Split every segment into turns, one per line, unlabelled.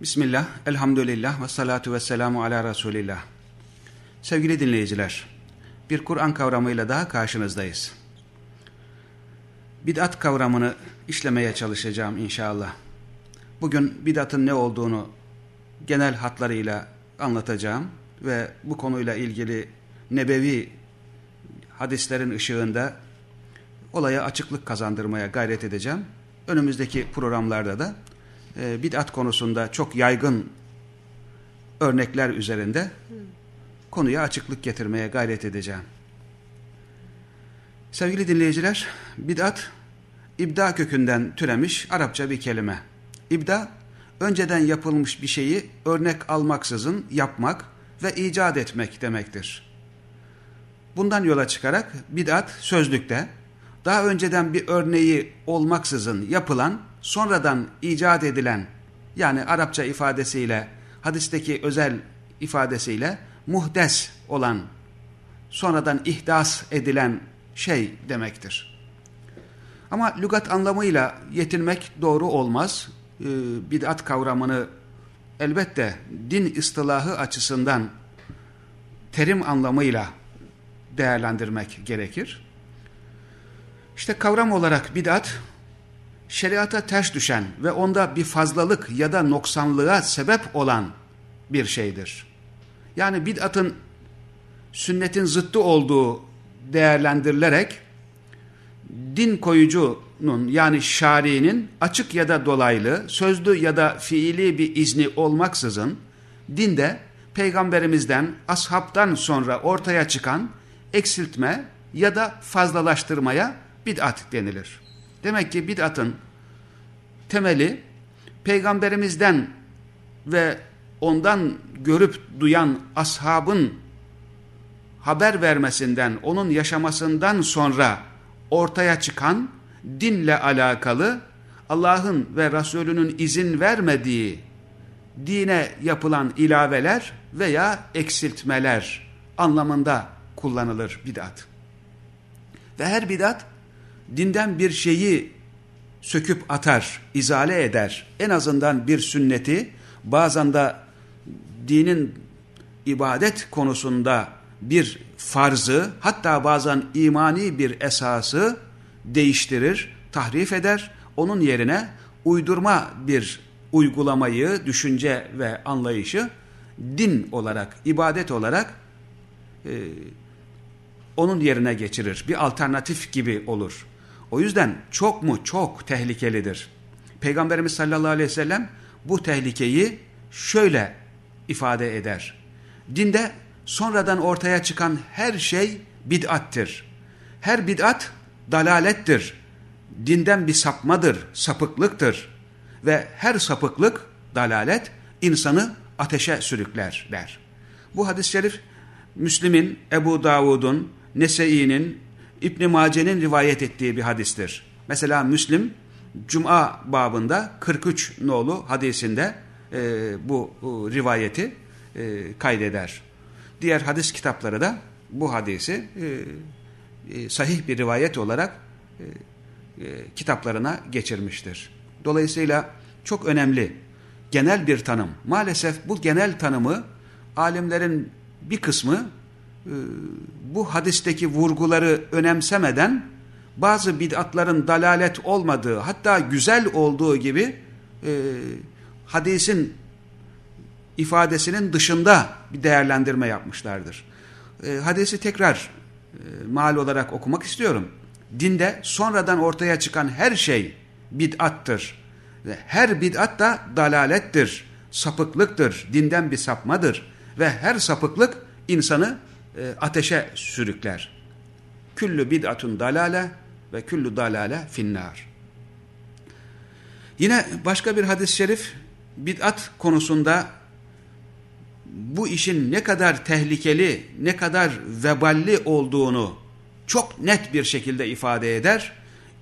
Bismillah, elhamdülillah ve salatu ve selamu ala Resulillah. Sevgili dinleyiciler, bir Kur'an kavramıyla daha karşınızdayız. Bid'at kavramını işlemeye çalışacağım inşallah. Bugün bid'atın ne olduğunu genel hatlarıyla anlatacağım ve bu konuyla ilgili nebevi hadislerin ışığında olaya açıklık kazandırmaya gayret edeceğim. Önümüzdeki programlarda da e, bid'at konusunda çok yaygın örnekler üzerinde konuya açıklık getirmeye gayret edeceğim. Sevgili dinleyiciler, bid'at ibda kökünden türemiş Arapça bir kelime. İbda, önceden yapılmış bir şeyi örnek almaksızın yapmak ve icat etmek demektir. Bundan yola çıkarak bid'at sözlükte daha önceden bir örneği olmaksızın yapılan, sonradan icat edilen yani Arapça ifadesiyle, hadisteki özel ifadesiyle muhdes olan, sonradan ihdas edilen şey demektir. Ama lügat anlamıyla yetinmek doğru olmaz. Ee, bid'at kavramını elbette din ıstılahı açısından terim anlamıyla değerlendirmek gerekir. İşte kavram olarak bid'at, şeriata ters düşen ve onda bir fazlalık ya da noksanlığa sebep olan bir şeydir. Yani bid'atın sünnetin zıttı olduğu değerlendirilerek din koyucunun yani şari'nin açık ya da dolaylı, sözlü ya da fiili bir izni olmaksızın dinde peygamberimizden, ashabtan sonra ortaya çıkan eksiltme ya da fazlalaştırmaya bid'at denilir. Demek ki bid'atın temeli peygamberimizden ve ondan görüp duyan ashabın haber vermesinden, onun yaşamasından sonra ortaya çıkan dinle alakalı Allah'ın ve Resulünün izin vermediği dine yapılan ilaveler veya eksiltmeler anlamında kullanılır bid'at. Ve her bid'at dinden bir şeyi söküp atar, izale eder. En azından bir sünneti bazen de dinin ibadet konusunda bir farzı hatta bazen imani bir esası değiştirir, tahrif eder. Onun yerine uydurma bir uygulamayı, düşünce ve anlayışı din olarak, ibadet olarak e, onun yerine geçirir. Bir alternatif gibi olur. O yüzden çok mu çok tehlikelidir. Peygamberimiz sallallahu aleyhi ve sellem bu tehlikeyi şöyle ifade eder. Dinde sonradan ortaya çıkan her şey bid'attir. Her bid'at dalalettir. Dinden bir sapmadır, sapıklıktır. Ve her sapıklık, dalalet insanı ateşe sürükler der. Bu hadis-i şerif Müslim'in, Ebu Davud'un, Nese'i'nin, İbn Mace'nin rivayet ettiği bir hadistir. Mesela Müslim Cuma babında 43 nolu hadisinde e, bu e, rivayeti e, kaydeder. Diğer hadis kitapları da bu hadisi e, e, sahih bir rivayet olarak e, e, kitaplarına geçirmiştir. Dolayısıyla çok önemli genel bir tanım. Maalesef bu genel tanımı alimlerin bir kısmı e, bu hadisteki vurguları önemsemeden bazı bid'atların dalalet olmadığı hatta güzel olduğu gibi e, hadisin ifadesinin dışında bir değerlendirme yapmışlardır. E, hadisi tekrar e, mal olarak okumak istiyorum. Dinde sonradan ortaya çıkan her şey bid'attır. Her bid'at da dalalettir, sapıklıktır, dinden bir sapmadır. Ve her sapıklık insanı e, ateşe sürükler. Küllü bid'atun dalale ve küllü dalale finnar. Yine başka bir hadis-i şerif bid'at konusunda bu işin ne kadar tehlikeli, ne kadar veballi olduğunu çok net bir şekilde ifade eder.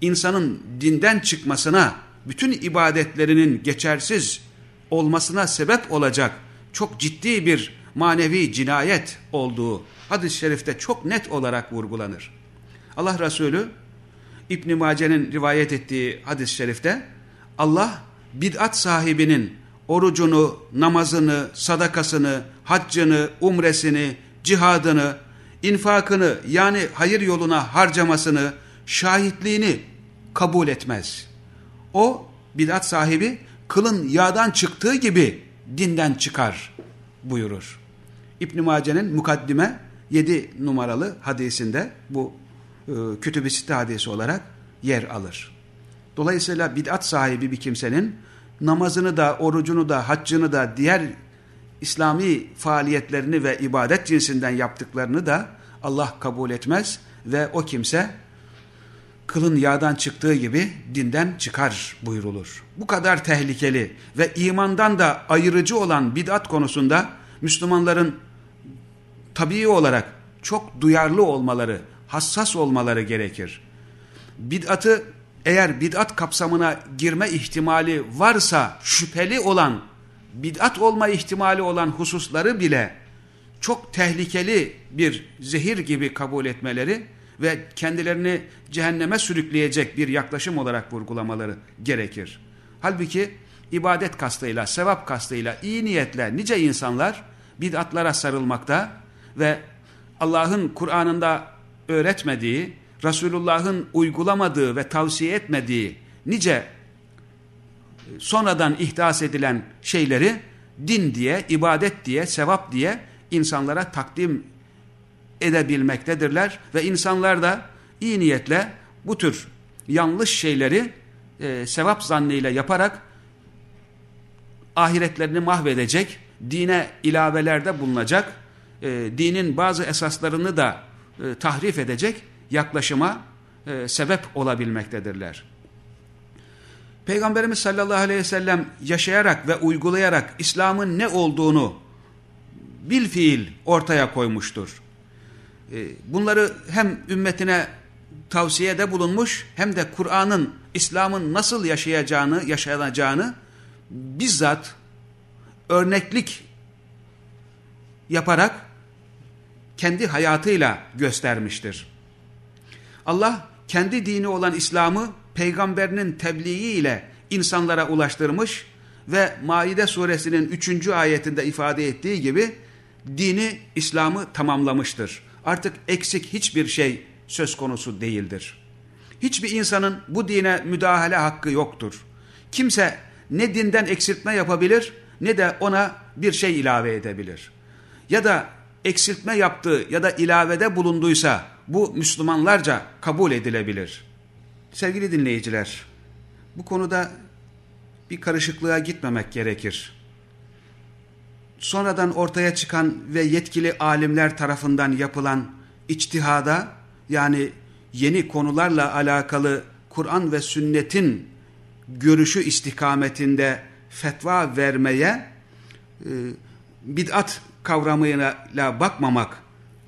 İnsanın dinden çıkmasına, bütün ibadetlerinin geçersiz olmasına sebep olacak çok ciddi bir manevi cinayet olduğu hadis-i şerifte çok net olarak vurgulanır. Allah Resulü İbn Mace'nin rivayet ettiği hadis-i şerifte Allah bid'at sahibinin orucunu, namazını, sadakasını, haccını, umresini, cihadını, infakını yani hayır yoluna harcamasını, şahitliğini kabul etmez. O bidat sahibi kılın yağdan çıktığı gibi dinden çıkar buyurur. İbn Mace'nin mukaddime 7 numaralı hadisinde bu e, kütüb-i sitte hadisi olarak yer alır. Dolayısıyla bid'at sahibi bir kimsenin namazını da, orucunu da, haccını da, diğer İslami faaliyetlerini ve ibadet cinsinden yaptıklarını da Allah kabul etmez ve o kimse kılın yağdan çıktığı gibi dinden çıkar buyrulur. Bu kadar tehlikeli ve imandan da ayırıcı olan bid'at konusunda Müslümanların tabii olarak çok duyarlı olmaları, hassas olmaları gerekir. Bid'atı eğer bid'at kapsamına girme ihtimali varsa şüpheli olan, bid'at olma ihtimali olan hususları bile çok tehlikeli bir zehir gibi kabul etmeleri ve kendilerini cehenneme sürükleyecek bir yaklaşım olarak vurgulamaları gerekir. Halbuki ibadet kastıyla, sevap kastıyla, iyi niyetle nice insanlar bid'atlara sarılmakta ve Allah'ın Kur'an'ında öğretmediği, Resulullah'ın uygulamadığı ve tavsiye etmediği nice sonradan ihdas edilen şeyleri din diye, ibadet diye, sevap diye insanlara takdim edebilmektedirler ve insanlar da iyi niyetle bu tür yanlış şeyleri e, sevap zannıyla yaparak ahiretlerini mahvedecek, dine ilavelerde bulunacak, e, dinin bazı esaslarını da e, tahrif edecek yaklaşıma e, sebep olabilmektedirler. Peygamberimiz sallallahu aleyhi ve sellem yaşayarak ve uygulayarak İslam'ın ne olduğunu bil fiil ortaya koymuştur. E, bunları hem ümmetine tavsiyede bulunmuş hem de Kur'an'ın İslam'ın nasıl yaşayacağını, yaşanacağını bizzat örneklik yaparak kendi hayatıyla göstermiştir. Allah kendi dini olan İslam'ı peygamberinin tebliği ile insanlara ulaştırmış ve Maide suresinin 3. ayetinde ifade ettiği gibi dini İslam'ı tamamlamıştır. Artık eksik hiçbir şey söz konusu değildir. Hiçbir insanın bu dine müdahale hakkı yoktur. Kimse ne dinden eksiltme yapabilir ne de ona bir şey ilave edebilir. Ya da eksiltme yaptığı ya da ilavede bulunduysa bu Müslümanlarca kabul edilebilir. Sevgili dinleyiciler, bu konuda bir karışıklığa gitmemek gerekir. Sonradan ortaya çıkan ve yetkili alimler tarafından yapılan içtihada yani yeni konularla alakalı Kur'an ve sünnetin görüşü istikametinde fetva vermeye e, bid'at kavramıyla bakmamak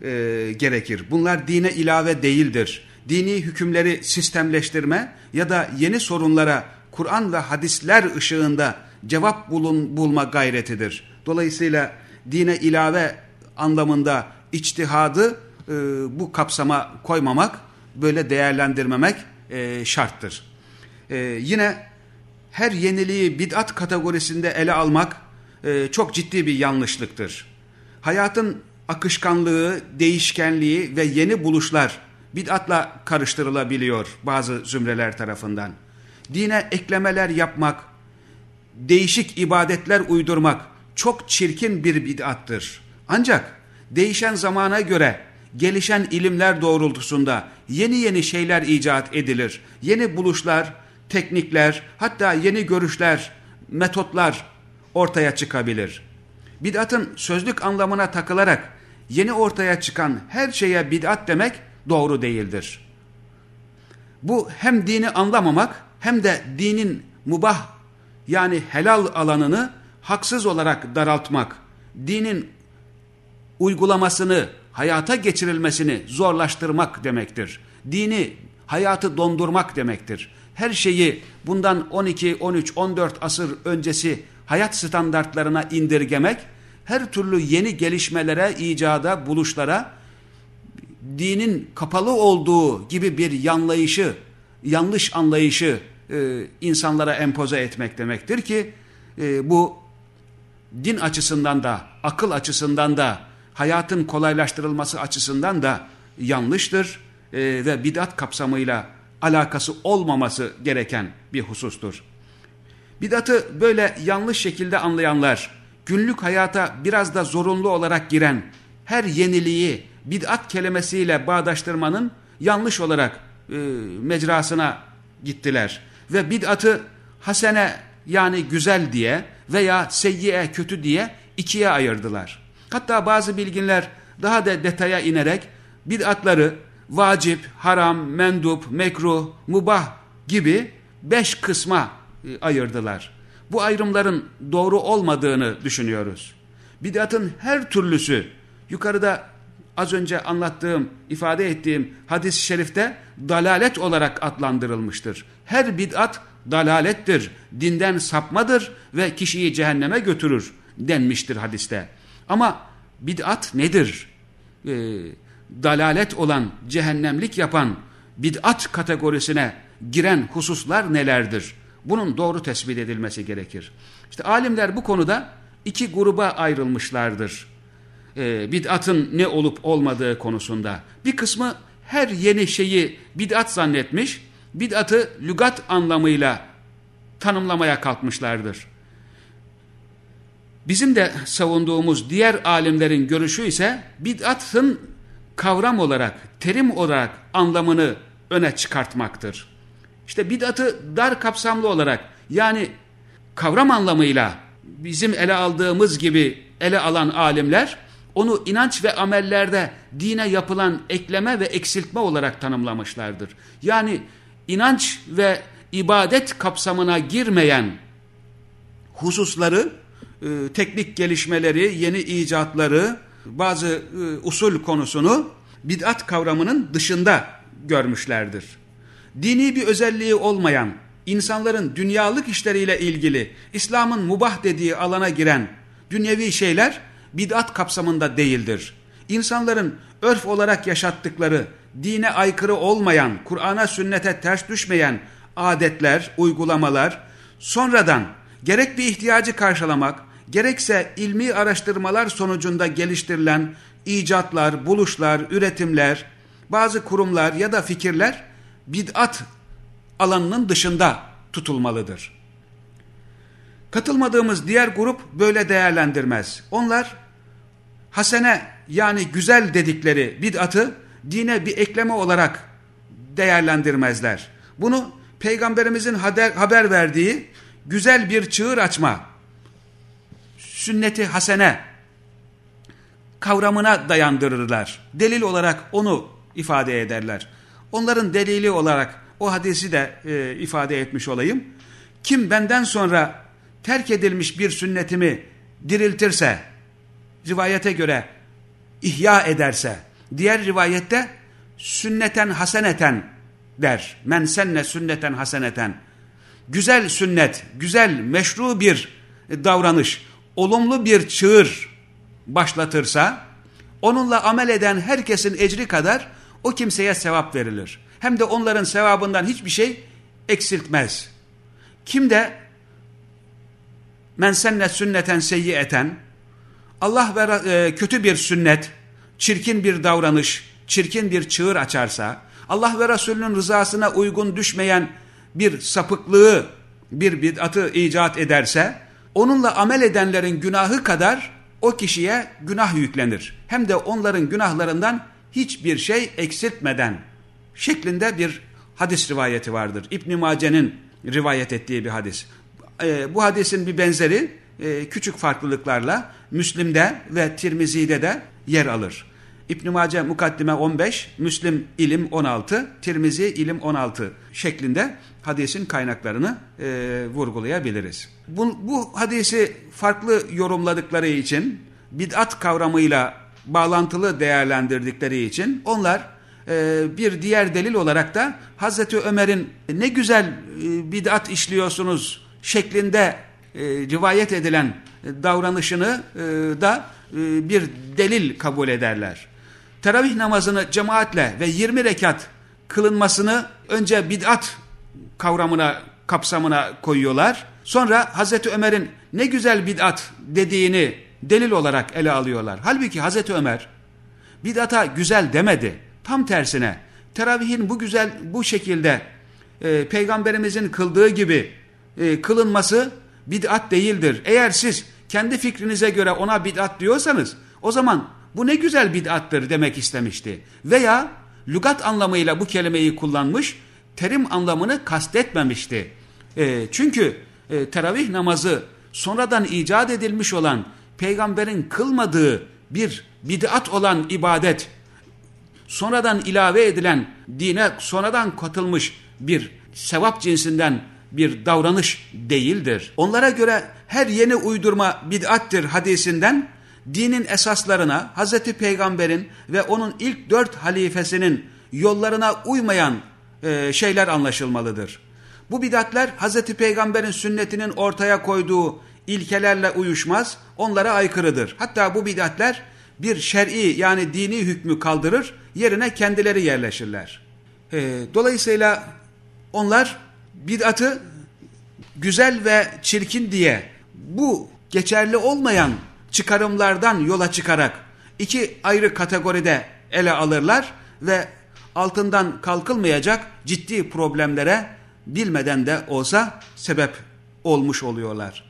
e, gerekir. Bunlar dine ilave değildir. Dini hükümleri sistemleştirme ya da yeni sorunlara Kur'an ve hadisler ışığında cevap bulun, bulma gayretidir. Dolayısıyla dine ilave anlamında içtihadı e, bu kapsama koymamak, böyle değerlendirmemek e, şarttır. E, yine her yeniliği bid'at kategorisinde ele almak e, çok ciddi bir yanlışlıktır. Hayatın akışkanlığı, değişkenliği ve yeni buluşlar bid'atla karıştırılabiliyor bazı zümreler tarafından. Dine eklemeler yapmak, değişik ibadetler uydurmak çok çirkin bir bid'attır. Ancak değişen zamana göre gelişen ilimler doğrultusunda yeni yeni şeyler icat edilir. Yeni buluşlar, teknikler, hatta yeni görüşler, metotlar ortaya çıkabilir. Bid'atın sözlük anlamına takılarak yeni ortaya çıkan her şeye bid'at demek doğru değildir. Bu hem dini anlamamak hem de dinin mubah yani helal alanını haksız olarak daraltmak, dinin uygulamasını, hayata geçirilmesini zorlaştırmak demektir. Dini, hayatı dondurmak demektir. Her şeyi bundan 12, 13, 14 asır öncesi hayat standartlarına indirgemek, her türlü yeni gelişmelere, icada, buluşlara dinin kapalı olduğu gibi bir yanlayışı, yanlış anlayışı e, insanlara empoze etmek demektir ki e, bu din açısından da, akıl açısından da, hayatın kolaylaştırılması açısından da yanlıştır e, ve bidat kapsamıyla alakası olmaması gereken bir husustur. Bidatı böyle yanlış şekilde anlayanlar, günlük hayata biraz da zorunlu olarak giren her yeniliği bid'at kelimesiyle bağdaştırmanın yanlış olarak e, mecrasına gittiler. Ve bid'atı hasene yani güzel diye veya seyyiye kötü diye ikiye ayırdılar. Hatta bazı bilginler daha da detaya inerek bid'atları vacip, haram, mendup, mekruh, mubah gibi beş kısma ayırdılar. Bu ayrımların doğru olmadığını düşünüyoruz. Bid'atın her türlüsü yukarıda az önce anlattığım, ifade ettiğim hadis-i şerifte dalalet olarak adlandırılmıştır. Her bid'at dalalettir, dinden sapmadır ve kişiyi cehenneme götürür denmiştir hadiste. Ama bid'at nedir? Ee, dalalet olan, cehennemlik yapan bid'at kategorisine giren hususlar nelerdir? Bunun doğru tespit edilmesi gerekir. İşte alimler bu konuda iki gruba ayrılmışlardır. Ee, bid'atın ne olup olmadığı konusunda. Bir kısmı her yeni şeyi bid'at zannetmiş, bid'atı lügat anlamıyla tanımlamaya kalkmışlardır. Bizim de savunduğumuz diğer alimlerin görüşü ise bid'atın kavram olarak, terim olarak anlamını öne çıkartmaktır. İşte bid'atı dar kapsamlı olarak yani kavram anlamıyla bizim ele aldığımız gibi ele alan alimler onu inanç ve amellerde dine yapılan ekleme ve eksiltme olarak tanımlamışlardır. Yani inanç ve ibadet kapsamına girmeyen hususları, e, teknik gelişmeleri, yeni icatları, bazı e, usul konusunu bid'at kavramının dışında görmüşlerdir. Dini bir özelliği olmayan, insanların dünyalık işleriyle ilgili İslam'ın mubah dediği alana giren dünyevi şeyler bid'at kapsamında değildir. İnsanların örf olarak yaşattıkları, dine aykırı olmayan, Kur'an'a sünnete ters düşmeyen adetler, uygulamalar sonradan gerek bir ihtiyacı karşılamak, gerekse ilmi araştırmalar sonucunda geliştirilen icatlar, buluşlar, üretimler, bazı kurumlar ya da fikirler bid'at alanının dışında tutulmalıdır. Katılmadığımız diğer grup böyle değerlendirmez. Onlar hasene yani güzel dedikleri bid'atı dine bir ekleme olarak değerlendirmezler. Bunu peygamberimizin haber, haber verdiği güzel bir çığır açma, sünneti hasene kavramına dayandırırlar. Delil olarak onu ifade ederler. Onların delili olarak o hadisi de e, ifade etmiş olayım. Kim benden sonra terk edilmiş bir sünnetimi diriltirse, rivayete göre ihya ederse, diğer rivayette sünneten haseneten der. Men senne sünneten haseneten. Güzel sünnet, güzel meşru bir davranış, olumlu bir çığır başlatırsa, onunla amel eden herkesin ecri kadar o kimseye sevap verilir. Hem de onların sevabından hiçbir şey eksiltmez. Kim de men senne sünneten seyyiyeten Allah ve e, kötü bir sünnet, çirkin bir davranış, çirkin bir çığır açarsa, Allah ve Resulünün rızasına uygun düşmeyen bir sapıklığı, bir bid'atı icat ederse, onunla amel edenlerin günahı kadar o kişiye günah yüklenir. Hem de onların günahlarından hiçbir şey eksiltmeden şeklinde bir hadis rivayeti vardır. İbn-i Mace'nin rivayet ettiği bir hadis. E, bu hadisin bir benzeri e, küçük farklılıklarla Müslim'de ve Tirmizi'de de yer alır. İbn-i Mace Mukaddime 15, Müslim ilim 16, Tirmizi ilim 16 şeklinde hadisin kaynaklarını e, vurgulayabiliriz. Bu, bu hadisi farklı yorumladıkları için, bid'at kavramıyla bağlantılı değerlendirdikleri için onlar e, bir diğer delil olarak da Hazreti Ömer'in ne güzel e, bid'at işliyorsunuz şeklinde e, edilen davranışını e, da e, bir delil kabul ederler. Teravih namazını cemaatle ve 20 rekat kılınmasını önce bid'at kavramına, kapsamına koyuyorlar. Sonra Hazreti Ömer'in ne güzel bid'at dediğini delil olarak ele alıyorlar. Halbuki Hazreti Ömer bid'ata güzel demedi. Tam tersine teravihin bu güzel bu şekilde e, peygamberimizin kıldığı gibi e, kılınması bid'at değildir. Eğer siz kendi fikrinize göre ona bid'at diyorsanız o zaman bu ne güzel bid'attır demek istemişti. Veya lügat anlamıyla bu kelimeyi kullanmış, terim anlamını kastetmemişti. E, çünkü e, teravih namazı sonradan icat edilmiş olan peygamberin kılmadığı bir bid'at olan ibadet, sonradan ilave edilen dine sonradan katılmış bir sevap cinsinden bir davranış değildir. Onlara göre her yeni uydurma bid'attir hadisinden dinin esaslarına Hazreti Peygamber'in ve onun ilk dört halifesinin yollarına uymayan e, şeyler anlaşılmalıdır. Bu bidatler Hazreti Peygamber'in sünnetinin ortaya koyduğu ilkelerle uyuşmaz, onlara aykırıdır. Hatta bu bidatler bir şer'i yani dini hükmü kaldırır, yerine kendileri yerleşirler. E, dolayısıyla onlar bid'atı güzel ve çirkin diye bu geçerli olmayan çıkarımlardan yola çıkarak iki ayrı kategoride ele alırlar ve altından kalkılmayacak ciddi problemlere bilmeden de olsa sebep olmuş oluyorlar.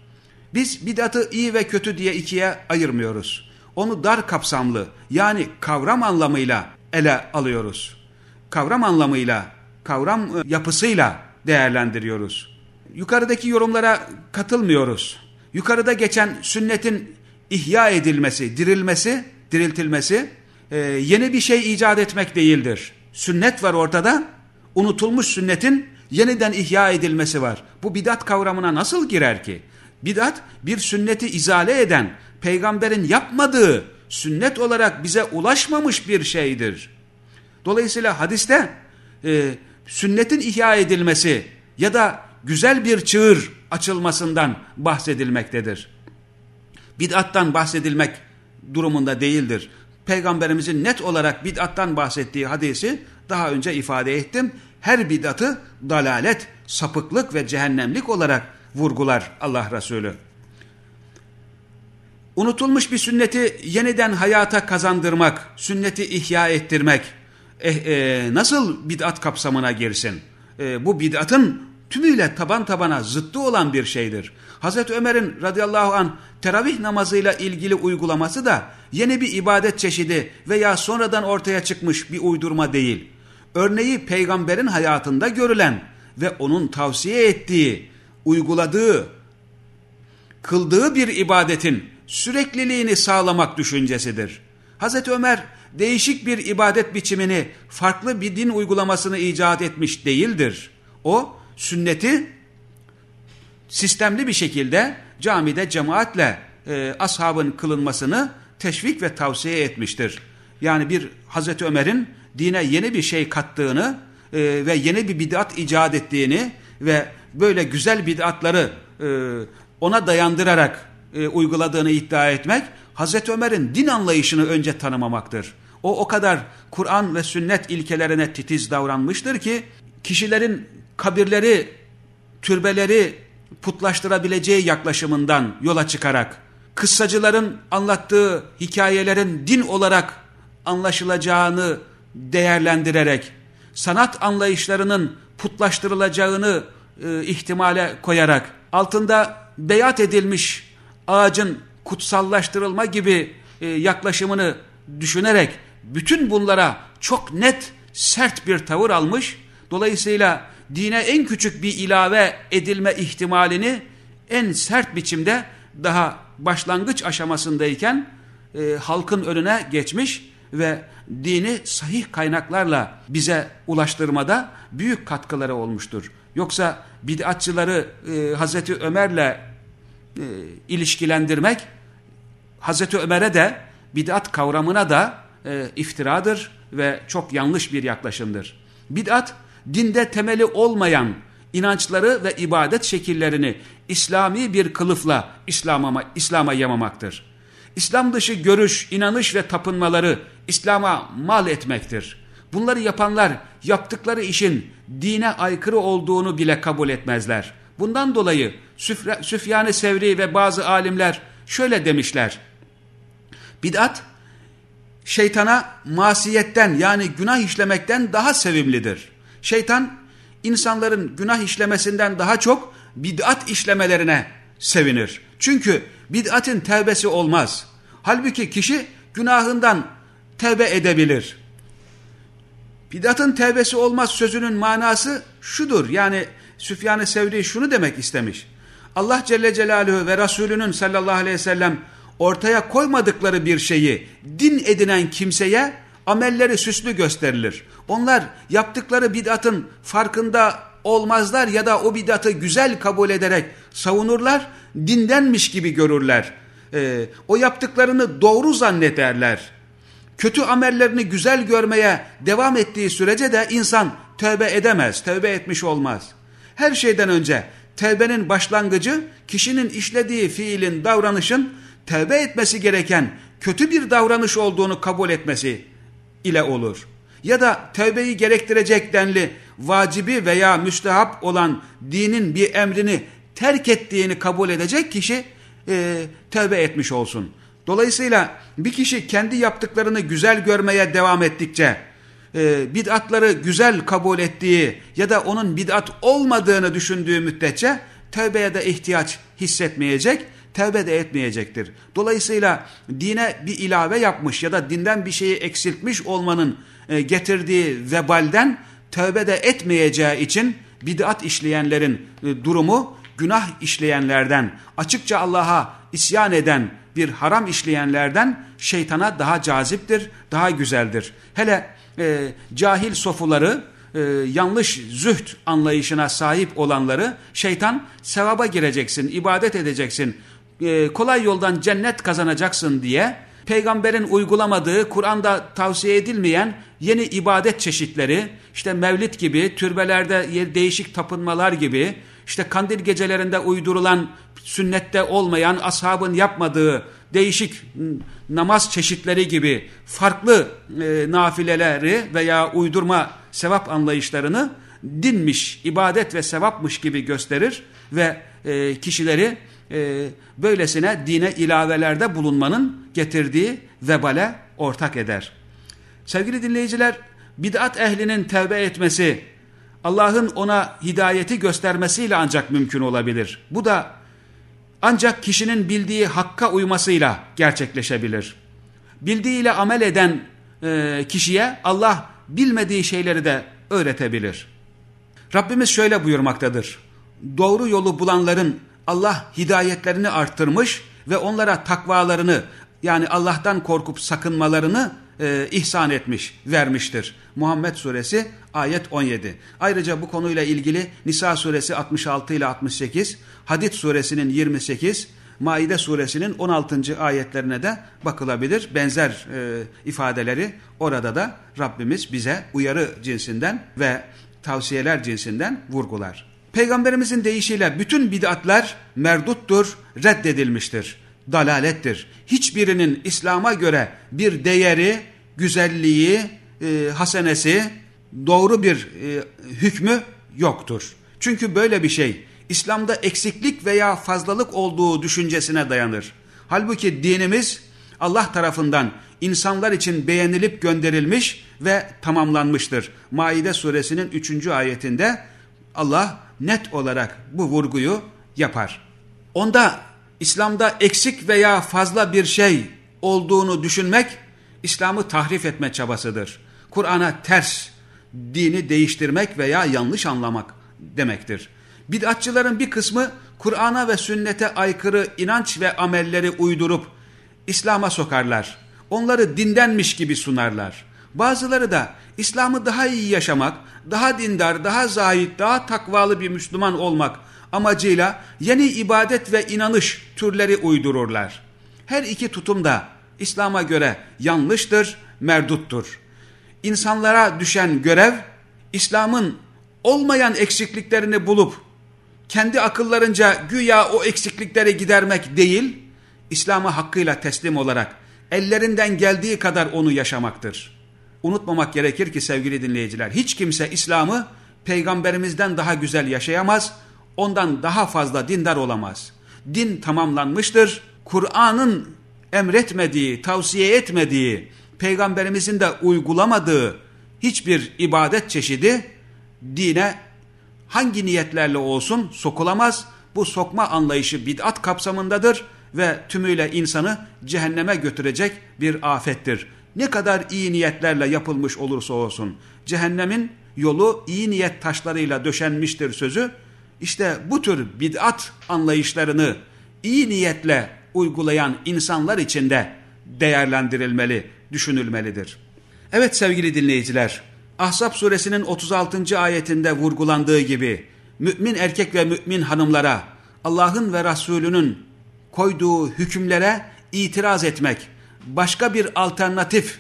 Biz bidatı iyi ve kötü diye ikiye ayırmıyoruz. Onu dar kapsamlı yani kavram anlamıyla ele alıyoruz. Kavram anlamıyla, kavram e, yapısıyla değerlendiriyoruz. Yukarıdaki yorumlara katılmıyoruz. Yukarıda geçen sünnetin ihya edilmesi, dirilmesi, diriltilmesi yeni bir şey icat etmek değildir. Sünnet var ortada, unutulmuş sünnetin yeniden ihya edilmesi var. Bu bidat kavramına nasıl girer ki? Bidat bir sünneti izale eden, peygamberin yapmadığı, sünnet olarak bize ulaşmamış bir şeydir. Dolayısıyla hadiste e, sünnetin ihya edilmesi ya da güzel bir çığır açılmasından bahsedilmektedir. Bid'attan bahsedilmek durumunda değildir. Peygamberimizin net olarak bid'attan bahsettiği hadisi daha önce ifade ettim. Her bid'atı dalalet, sapıklık ve cehennemlik olarak vurgular Allah Resulü. Unutulmuş bir sünneti yeniden hayata kazandırmak, sünneti ihya ettirmek eh, eh, nasıl bid'at kapsamına girsin? Eh, bu bid'atın tümüyle taban tabana zıttı olan bir şeydir. Hazreti Ömer'in radıyallahu an teravih namazıyla ilgili uygulaması da yeni bir ibadet çeşidi veya sonradan ortaya çıkmış bir uydurma değil. Örneği peygamberin hayatında görülen ve onun tavsiye ettiği, uyguladığı, kıldığı bir ibadetin sürekliliğini sağlamak düşüncesidir. Hazreti Ömer değişik bir ibadet biçimini, farklı bir din uygulamasını icat etmiş değildir. O sünneti sistemli bir şekilde camide cemaatle e, ashabın kılınmasını teşvik ve tavsiye etmiştir. Yani bir Hazreti Ömer'in dine yeni bir şey kattığını e, ve yeni bir bid'at icat ettiğini ve böyle güzel bid'atları e, ona dayandırarak e, uyguladığını iddia etmek Hazreti Ömer'in din anlayışını önce tanımamaktır. O o kadar Kur'an ve sünnet ilkelerine titiz davranmıştır ki kişilerin kabirleri, türbeleri putlaştırabileceği yaklaşımından yola çıkarak kıssacıların anlattığı hikayelerin din olarak anlaşılacağını değerlendirerek sanat anlayışlarının putlaştırılacağını e, ihtimale koyarak altında beyat edilmiş ağacın kutsallaştırılma gibi e, yaklaşımını düşünerek bütün bunlara çok net sert bir tavır almış. Dolayısıyla dine en küçük bir ilave edilme ihtimalini en sert biçimde daha başlangıç aşamasındayken e, halkın önüne geçmiş ve dini sahih kaynaklarla bize ulaştırmada büyük katkıları olmuştur. Yoksa bid'atçıları e, Hazreti Ömer'le e, ilişkilendirmek Hazreti Ömer'e de bid'at kavramına da e, iftiradır ve çok yanlış bir yaklaşımdır. Bid'at dinde temeli olmayan inançları ve ibadet şekillerini İslami bir kılıfla İslam'a İslam'a yamamaktır. İslam dışı görüş, inanış ve tapınmaları İslam'a mal etmektir. Bunları yapanlar yaptıkları işin dine aykırı olduğunu bile kabul etmezler. Bundan dolayı Süfyan-ı Sevri ve bazı alimler şöyle demişler. Bid'at şeytana masiyetten yani günah işlemekten daha sevimlidir. Şeytan insanların günah işlemesinden daha çok bid'at işlemelerine sevinir. Çünkü bid'atin tevbesi olmaz. Halbuki kişi günahından tevbe edebilir. Bid'atın tevbesi olmaz sözünün manası şudur. Yani Süfyan-ı Sevri şunu demek istemiş. Allah Celle Celaluhu ve Resulünün sallallahu aleyhi ve sellem ortaya koymadıkları bir şeyi din edinen kimseye amelleri süslü gösterilir. Onlar yaptıkları bid'atın farkında olmazlar ya da o bid'atı güzel kabul ederek savunurlar, dindenmiş gibi görürler. Ee, o yaptıklarını doğru zannederler. Kötü amellerini güzel görmeye devam ettiği sürece de insan tövbe edemez, tövbe etmiş olmaz. Her şeyden önce tevbenin başlangıcı kişinin işlediği fiilin, davranışın tevbe etmesi gereken kötü bir davranış olduğunu kabul etmesi ile olur. Ya da tevbeyi gerektirecek denli vacibi veya müstehap olan dinin bir emrini terk ettiğini kabul edecek kişi e, tevbe etmiş olsun. Dolayısıyla bir kişi kendi yaptıklarını güzel görmeye devam ettikçe e, bid'atları güzel kabul ettiği ya da onun bid'at olmadığını düşündüğü müddetçe tövbeye de ihtiyaç hissetmeyecek, tövbe de etmeyecektir. Dolayısıyla dine bir ilave yapmış ya da dinden bir şeyi eksiltmiş olmanın e, getirdiği vebalden tövbe de etmeyeceği için bid'at işleyenlerin e, durumu günah işleyenlerden, açıkça Allah'a isyan eden bir haram işleyenlerden şeytana daha caziptir, daha güzeldir. Hele e, cahil sofuları, e, yanlış züht anlayışına sahip olanları şeytan sevaba gireceksin, ibadet edeceksin, e, kolay yoldan cennet kazanacaksın diye peygamberin uygulamadığı, Kur'an'da tavsiye edilmeyen yeni ibadet çeşitleri, işte mevlid gibi, türbelerde değişik tapınmalar gibi, işte kandil gecelerinde uydurulan, sünnette olmayan, ashabın yapmadığı değişik namaz çeşitleri gibi farklı e, nafileleri veya uydurma sevap anlayışlarını dinmiş, ibadet ve sevapmış gibi gösterir ve e, kişileri e, böylesine dine ilavelerde bulunmanın getirdiği vebale ortak eder. Sevgili dinleyiciler, bid'at ehlinin tevbe etmesi, Allah'ın ona hidayeti göstermesiyle ancak mümkün olabilir. Bu da ancak kişinin bildiği hakka uymasıyla gerçekleşebilir. Bildiğiyle amel eden e, kişiye Allah bilmediği şeyleri de öğretebilir. Rabbimiz şöyle buyurmaktadır. Doğru yolu bulanların Allah hidayetlerini arttırmış ve onlara takvalarını yani Allah'tan korkup sakınmalarını e, ihsan etmiş, vermiştir. Muhammed suresi ayet 17. Ayrıca bu konuyla ilgili Nisa suresi 66 ile 68, Hadid suresinin 28, Maide suresinin 16. ayetlerine de bakılabilir. Benzer e, ifadeleri orada da Rabbimiz bize uyarı cinsinden ve tavsiyeler cinsinden vurgular. Peygamberimizin deyişiyle bütün bid'atlar merduttur, reddedilmiştir, dalalettir. Hiçbirinin İslam'a göre bir değeri, güzelliği, e, hasenesi, doğru bir e, hükmü yoktur. Çünkü böyle bir şey İslam'da eksiklik veya fazlalık olduğu düşüncesine dayanır. Halbuki dinimiz Allah tarafından insanlar için beğenilip gönderilmiş ve tamamlanmıştır. Maide suresinin 3. ayetinde Allah net olarak bu vurguyu yapar. Onda İslam'da eksik veya fazla bir şey olduğunu düşünmek İslam'ı tahrif etme çabasıdır. Kur'an'a ters, dini değiştirmek veya yanlış anlamak demektir. Bid'atçıların bir kısmı Kur'an'a ve sünnete aykırı inanç ve amelleri uydurup İslam'a sokarlar. Onları dindenmiş gibi sunarlar. Bazıları da İslam'ı daha iyi yaşamak, daha dindar, daha zahid, daha takvalı bir Müslüman olmak amacıyla yeni ibadet ve inanış türleri uydururlar. Her iki tutum da İslam'a göre yanlıştır, merduttur. İnsanlara düşen görev, İslam'ın olmayan eksikliklerini bulup, kendi akıllarınca güya o eksiklikleri gidermek değil, İslam'a hakkıyla teslim olarak, ellerinden geldiği kadar onu yaşamaktır. Unutmamak gerekir ki sevgili dinleyiciler, hiç kimse İslam'ı peygamberimizden daha güzel yaşayamaz, ondan daha fazla dindar olamaz. Din tamamlanmıştır. Kur'an'ın emretmediği, tavsiye etmediği, peygamberimizin de uygulamadığı hiçbir ibadet çeşidi dine hangi niyetlerle olsun sokulamaz. Bu sokma anlayışı bid'at kapsamındadır ve tümüyle insanı cehenneme götürecek bir afettir. Ne kadar iyi niyetlerle yapılmış olursa olsun cehennemin yolu iyi niyet taşlarıyla döşenmiştir sözü. İşte bu tür bid'at anlayışlarını iyi niyetle uygulayan insanlar içinde değerlendirilmeli, düşünülmelidir. Evet sevgili dinleyiciler, Ahzab suresinin 36. ayetinde vurgulandığı gibi mümin erkek ve mümin hanımlara Allah'ın ve Resulünün koyduğu hükümlere itiraz etmek, başka bir alternatif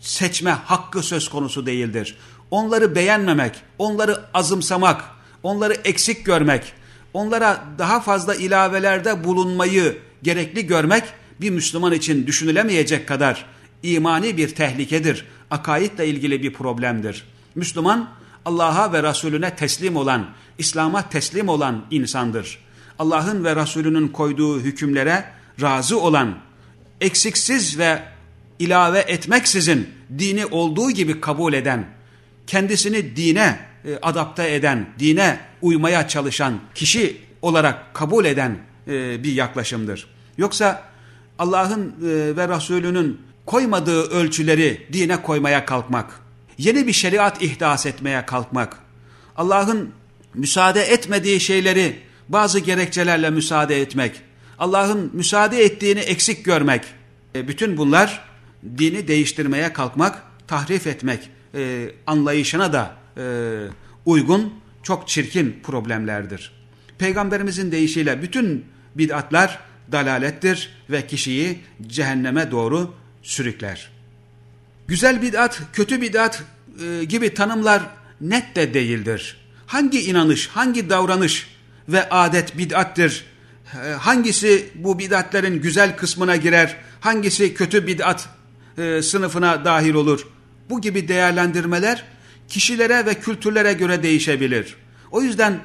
seçme hakkı söz konusu değildir. Onları beğenmemek, onları azımsamak, onları eksik görmek, onlara daha fazla ilavelerde bulunmayı gerekli görmek bir Müslüman için düşünülemeyecek kadar imani bir tehlikedir. Akaidle ilgili bir problemdir. Müslüman Allah'a ve Resulüne teslim olan, İslam'a teslim olan insandır. Allah'ın ve Resulünün koyduğu hükümlere razı olan, eksiksiz ve ilave etmeksizin dini olduğu gibi kabul eden, kendisini dine e, adapte eden, dine uymaya çalışan kişi olarak kabul eden e, bir yaklaşımdır. Yoksa Allah'ın e, ve Resulünün koymadığı ölçüleri dine koymaya kalkmak, yeni bir şeriat ihdas etmeye kalkmak, Allah'ın müsaade etmediği şeyleri bazı gerekçelerle müsaade etmek, Allah'ın müsaade ettiğini eksik görmek, e, bütün bunlar dini değiştirmeye kalkmak, tahrif etmek anlayışına da uygun, çok çirkin problemlerdir. Peygamberimizin deyişiyle bütün bid'atlar dalalettir ve kişiyi cehenneme doğru sürükler. Güzel bid'at, kötü bid'at e, gibi tanımlar net de değildir. Hangi inanış, hangi davranış ve adet bid'attir? E, hangisi bu bid'atlerin güzel kısmına girer? Hangisi kötü bid'at e, sınıfına dahil olur? Bu gibi değerlendirmeler kişilere ve kültürlere göre değişebilir. O yüzden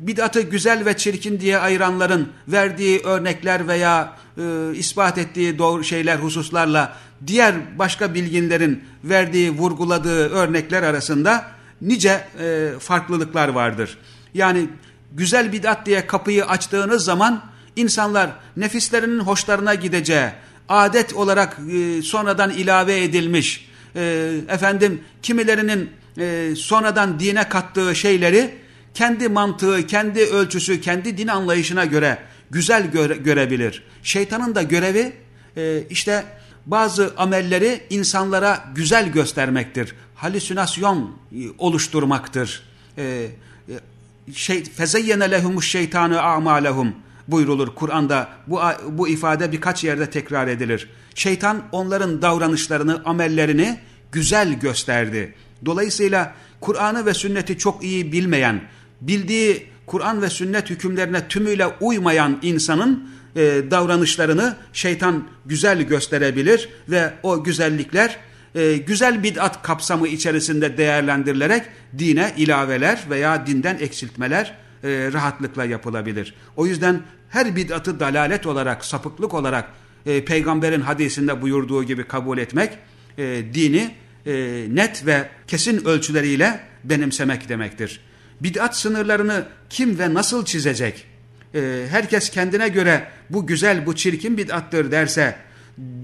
bid'atı güzel ve çirkin diye ayıranların verdiği örnekler veya e, ispat ettiği doğru şeyler hususlarla diğer başka bilginlerin verdiği vurguladığı örnekler arasında nice e, farklılıklar vardır. Yani güzel bid'at diye kapıyı açtığınız zaman insanlar nefislerinin hoşlarına gideceği, adet olarak e, sonradan ilave edilmiş, e, efendim kimilerinin e, sonradan dine kattığı şeyleri kendi mantığı, kendi ölçüsü, kendi din anlayışına göre güzel göre, görebilir. Şeytanın da görevi e, işte bazı amelleri insanlara güzel göstermektir. Halüsinasyon oluşturmaktır. E, e, şey, fezeyyene lehumuş şeytanı a'malehum buyrulur Kur'an'da bu, bu ifade birkaç yerde tekrar edilir. Şeytan onların davranışlarını, amellerini güzel gösterdi. Dolayısıyla Kur'an'ı ve sünneti çok iyi bilmeyen, bildiği Kur'an ve sünnet hükümlerine tümüyle uymayan insanın e, davranışlarını şeytan güzel gösterebilir ve o güzellikler e, güzel bid'at kapsamı içerisinde değerlendirilerek dine ilaveler veya dinden eksiltmeler e, rahatlıkla yapılabilir. O yüzden her bid'atı dalalet olarak, sapıklık olarak e, peygamberin hadisinde buyurduğu gibi kabul etmek e, dini e, net ve kesin ölçüleriyle benimsemek demektir. Bid'at sınırlarını kim ve nasıl çizecek? E, herkes kendine göre bu güzel, bu çirkin bid'attır derse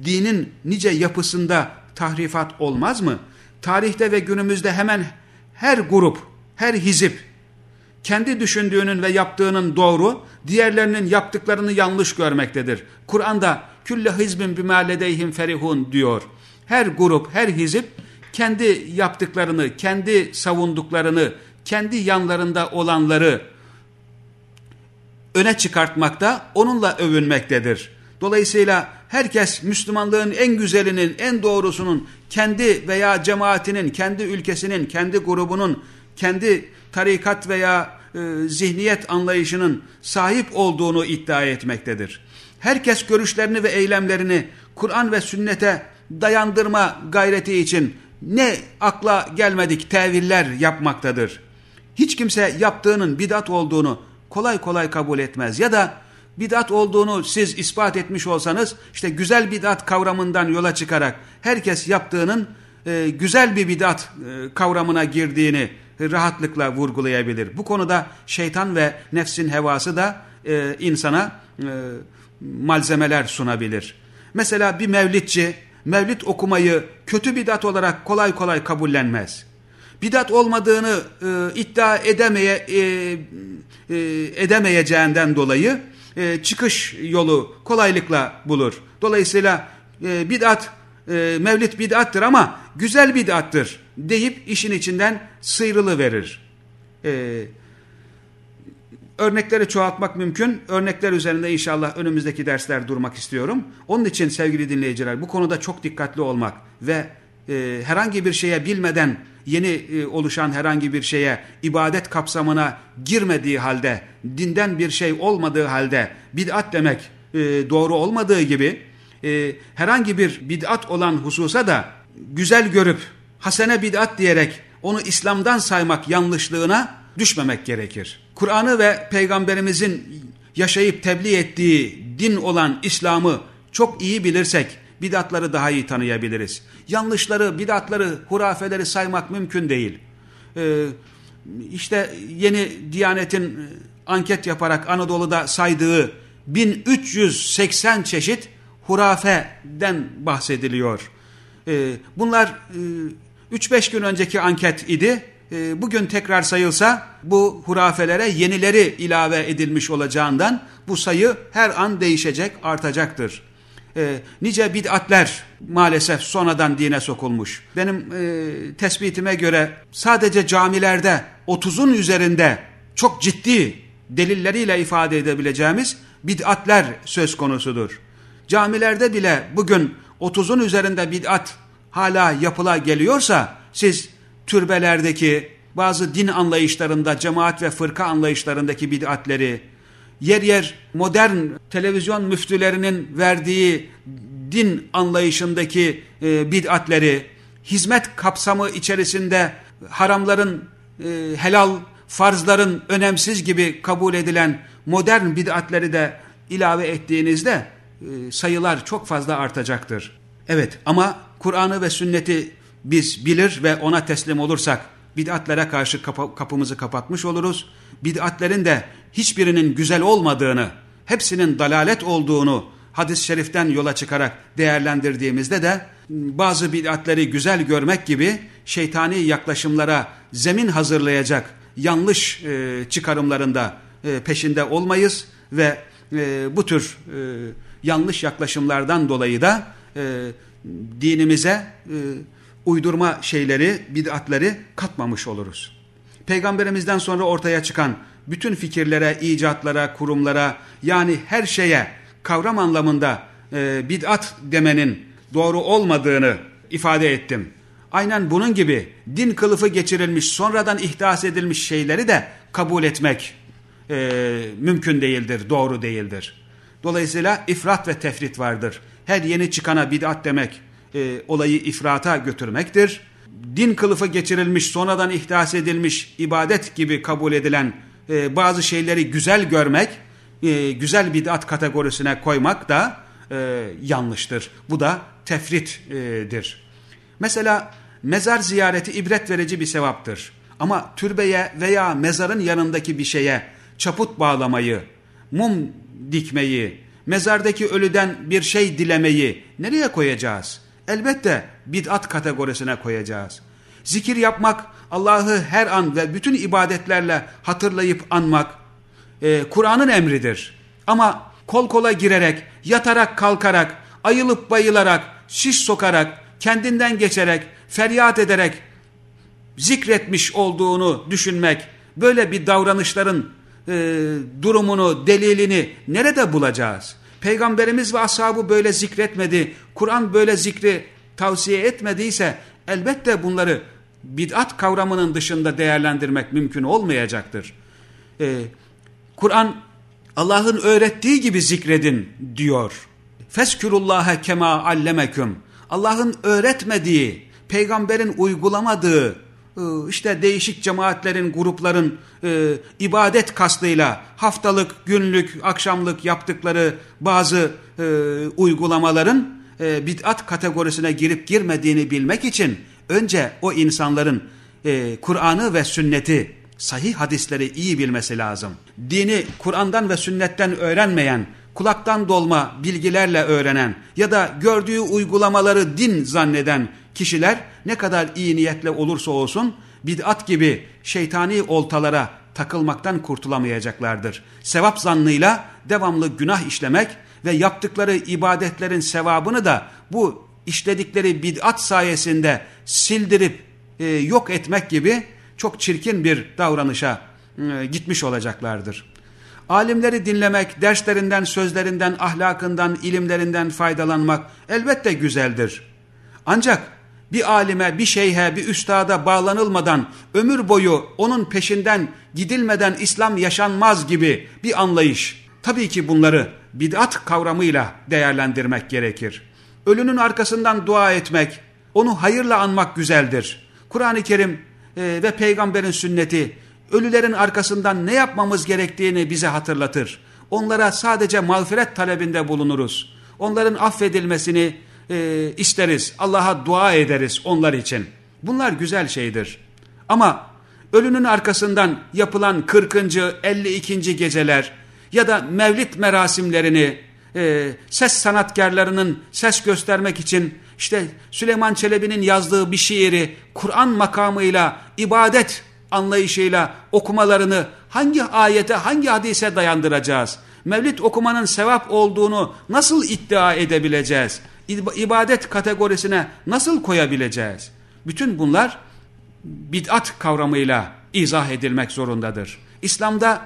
dinin nice yapısında tahrifat olmaz mı? Tarihte ve günümüzde hemen her grup, her hizip kendi düşündüğünün ve yaptığının doğru, diğerlerinin yaptıklarını yanlış görmektedir. Kur'an'da külle hizbin bimaledeyhim ferihun diyor. Her grup, her hizip kendi yaptıklarını, kendi savunduklarını, kendi yanlarında olanları öne çıkartmakta, onunla övünmektedir. Dolayısıyla herkes Müslümanlığın en güzelinin, en doğrusunun kendi veya cemaatinin, kendi ülkesinin, kendi grubunun, kendi tarikat veya e, zihniyet anlayışının sahip olduğunu iddia etmektedir. Herkes görüşlerini ve eylemlerini Kur'an ve sünnete dayandırma gayreti için ne akla gelmedik teviller yapmaktadır. Hiç kimse yaptığının bidat olduğunu kolay kolay kabul etmez. Ya da bidat olduğunu siz ispat etmiş olsanız işte güzel bidat kavramından yola çıkarak herkes yaptığının e, güzel bir bidat e, kavramına girdiğini rahatlıkla vurgulayabilir. Bu konuda şeytan ve nefsin hevası da e, insana e, malzemeler sunabilir. Mesela bir mevlitçi mevlit okumayı kötü bidat olarak kolay kolay kabullenmez. Bidat olmadığını e, iddia edemeye e, e, edemeyeceğinden dolayı e, çıkış yolu kolaylıkla bulur. Dolayısıyla e, bidat e, mevlid bidattır ama güzel bidattır deyip işin içinden sıyrılı verir. E, örnekleri çoğaltmak mümkün. Örnekler üzerinde inşallah önümüzdeki dersler durmak istiyorum. Onun için sevgili dinleyiciler bu konuda çok dikkatli olmak ve e, herhangi bir şeye bilmeden yeni e, oluşan herhangi bir şeye ibadet kapsamına girmediği halde, dinden bir şey olmadığı halde bid'at demek e, doğru olmadığı gibi e, herhangi bir bid'at olan hususa da güzel görüp hasene bid'at diyerek onu İslam'dan saymak yanlışlığına düşmemek gerekir. Kur'an'ı ve Peygamberimizin yaşayıp tebliğ ettiği din olan İslam'ı çok iyi bilirsek bidatları daha iyi tanıyabiliriz. Yanlışları, bidatları, hurafeleri saymak mümkün değil. Ee, işte yeni Diyanet'in anket yaparak Anadolu'da saydığı 1380 çeşit hurafeden bahsediliyor. Ee, bunlar 3-5 gün önceki anket idi. Ee, bugün tekrar sayılsa bu hurafelere yenileri ilave edilmiş olacağından bu sayı her an değişecek, artacaktır. E, nice bid'atler maalesef sonradan dine sokulmuş. Benim e, tespitime göre sadece camilerde 30'un üzerinde çok ciddi delilleriyle ifade edebileceğimiz bid'atler söz konusudur. Camilerde bile bugün 30'un üzerinde bid'at hala yapıla geliyorsa siz türbelerdeki bazı din anlayışlarında, cemaat ve fırka anlayışlarındaki bid'atleri, yer yer modern televizyon müftülerinin verdiği din anlayışındaki e, bid'atleri, hizmet kapsamı içerisinde haramların e, helal, farzların önemsiz gibi kabul edilen modern bid'atleri de ilave ettiğinizde e, sayılar çok fazla artacaktır. Evet ama Kur'an'ı ve sünneti biz bilir ve ona teslim olursak bid'atlere karşı kapı, kapımızı kapatmış oluruz. Bid'atlerin de hiçbirinin güzel olmadığını, hepsinin dalalet olduğunu hadis-i şeriften yola çıkarak değerlendirdiğimizde de bazı bid'atleri güzel görmek gibi şeytani yaklaşımlara zemin hazırlayacak yanlış e, çıkarımlarında e, peşinde olmayız ve e, bu tür e, yanlış yaklaşımlardan dolayı da e, dinimize e, uydurma şeyleri, bid'atleri katmamış oluruz. Peygamberimizden sonra ortaya çıkan bütün fikirlere, icatlara, kurumlara yani her şeye kavram anlamında e, bid'at demenin doğru olmadığını ifade ettim. Aynen bunun gibi din kılıfı geçirilmiş, sonradan ihdas edilmiş şeyleri de kabul etmek e, mümkün değildir, doğru değildir. Dolayısıyla ifrat ve tefrit vardır. Her yeni çıkana bid'at demek e, olayı ifrata götürmektir. Din kılıfı geçirilmiş, sonradan ihdas edilmiş, ibadet gibi kabul edilen e, bazı şeyleri güzel görmek, e, güzel bid'at kategorisine koymak da e, yanlıştır. Bu da tefrittir. Mesela mezar ziyareti ibret verici bir sevaptır. Ama türbeye veya mezarın yanındaki bir şeye çaput bağlamayı, mum dikmeyi, mezardaki ölüden bir şey dilemeyi nereye koyacağız? Elbette bid'at kategorisine koyacağız. Zikir yapmak, Allah'ı her an ve bütün ibadetlerle hatırlayıp anmak, e, Kur'an'ın emridir. Ama kol kola girerek, yatarak kalkarak, ayılıp bayılarak, şiş sokarak, kendinden geçerek, feryat ederek zikretmiş olduğunu düşünmek, böyle bir davranışların e, durumunu, delilini nerede bulacağız? Peygamberimiz ve ashabı böyle zikretmedi, Kur'an böyle zikri tavsiye etmediyse elbette bunları bid'at kavramının dışında değerlendirmek mümkün olmayacaktır. Ee, Kur'an Allah'ın öğrettiği gibi zikredin diyor. Feskürullâhe kema allemeküm. Allah'ın öğretmediği, peygamberin uygulamadığı işte değişik cemaatlerin, grupların e, ibadet kastıyla haftalık, günlük, akşamlık yaptıkları bazı e, uygulamaların e, bid'at kategorisine girip girmediğini bilmek için önce o insanların e, Kur'an'ı ve sünneti, sahih hadisleri iyi bilmesi lazım. Dini Kur'an'dan ve sünnetten öğrenmeyen, kulaktan dolma bilgilerle öğrenen ya da gördüğü uygulamaları din zanneden kişiler ne kadar iyi niyetle olursa olsun bid'at gibi şeytani oltalara takılmaktan kurtulamayacaklardır. Sevap zannıyla devamlı günah işlemek ve yaptıkları ibadetlerin sevabını da bu işledikleri bid'at sayesinde sildirip e, yok etmek gibi çok çirkin bir davranışa e, gitmiş olacaklardır. Alimleri dinlemek, derslerinden, sözlerinden, ahlakından, ilimlerinden faydalanmak elbette güzeldir. Ancak bir alime, bir şeyhe, bir üstada bağlanılmadan, ömür boyu onun peşinden gidilmeden İslam yaşanmaz gibi bir anlayış. Tabii ki bunları bid'at kavramıyla değerlendirmek gerekir. Ölünün arkasından dua etmek, onu hayırla anmak güzeldir. Kur'an-ı Kerim e, ve peygamberin sünneti ölülerin arkasından ne yapmamız gerektiğini bize hatırlatır. Onlara sadece mağfiret talebinde bulunuruz. Onların affedilmesini e, isteriz. Allah'a dua ederiz onlar için. Bunlar güzel şeydir. Ama ölünün arkasından yapılan 40. 52. geceler ya da mevlit merasimlerini e, ses sanatkarlarının ses göstermek için işte Süleyman Çelebi'nin yazdığı bir şiiri Kur'an makamıyla, ibadet anlayışıyla okumalarını hangi ayete, hangi hadise dayandıracağız? Mevlid okumanın sevap olduğunu nasıl iddia edebileceğiz? İbadet kategorisine nasıl koyabileceğiz? Bütün bunlar bid'at kavramıyla izah edilmek zorundadır. İslam'da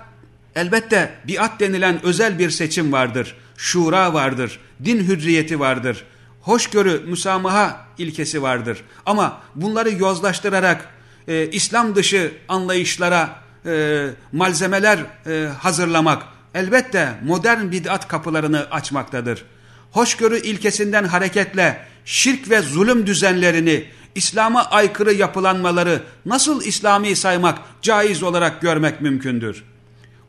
elbette biat denilen özel bir seçim vardır. Şura vardır, din hürriyeti vardır, hoşgörü, müsamaha ilkesi vardır. Ama bunları yozlaştırarak e, İslam dışı anlayışlara e, malzemeler e, hazırlamak elbette modern bid'at kapılarını açmaktadır. Hoşgörü ilkesinden hareketle şirk ve zulüm düzenlerini, İslam'a aykırı yapılanmaları nasıl İslami saymak, caiz olarak görmek mümkündür?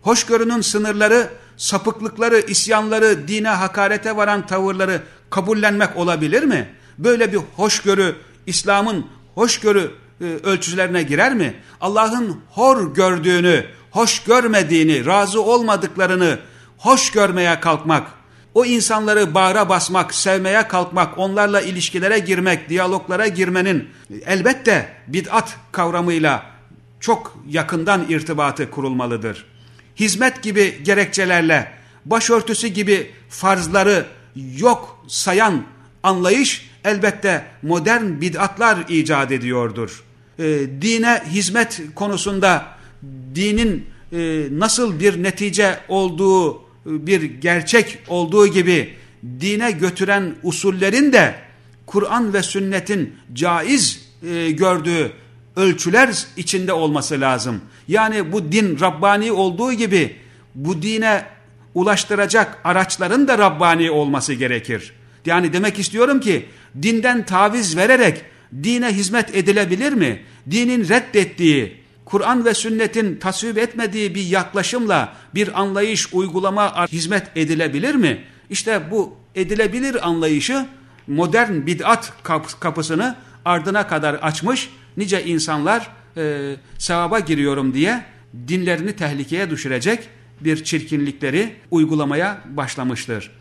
Hoşgörünün sınırları, sapıklıkları, isyanları, dine hakarete varan tavırları kabullenmek olabilir mi? Böyle bir hoşgörü, İslam'ın hoşgörü e, ölçülerine girer mi? Allah'ın hor gördüğünü, hoş görmediğini, razı olmadıklarını hoş görmeye kalkmak, o insanları bağra basmak, sevmeye kalkmak, onlarla ilişkilere girmek, diyaloglara girmenin elbette bid'at kavramıyla çok yakından irtibatı kurulmalıdır. Hizmet gibi gerekçelerle, başörtüsü gibi farzları yok sayan anlayış elbette modern bid'atlar icat ediyordur e, dine hizmet konusunda dinin e, nasıl bir netice olduğu, bir gerçek olduğu gibi dine götüren usullerin de Kur'an ve sünnetin caiz e, gördüğü ölçüler içinde olması lazım. Yani bu din Rabbani olduğu gibi bu dine ulaştıracak araçların da Rabbani olması gerekir. Yani demek istiyorum ki dinden taviz vererek dine hizmet edilebilir mi? Dinin reddettiği, Kur'an ve sünnetin tasvip etmediği bir yaklaşımla bir anlayış, uygulama hizmet edilebilir mi? İşte bu edilebilir anlayışı modern bid'at kapısını ardına kadar açmış nice insanlar e, sevaba giriyorum diye dinlerini tehlikeye düşürecek bir çirkinlikleri uygulamaya başlamıştır.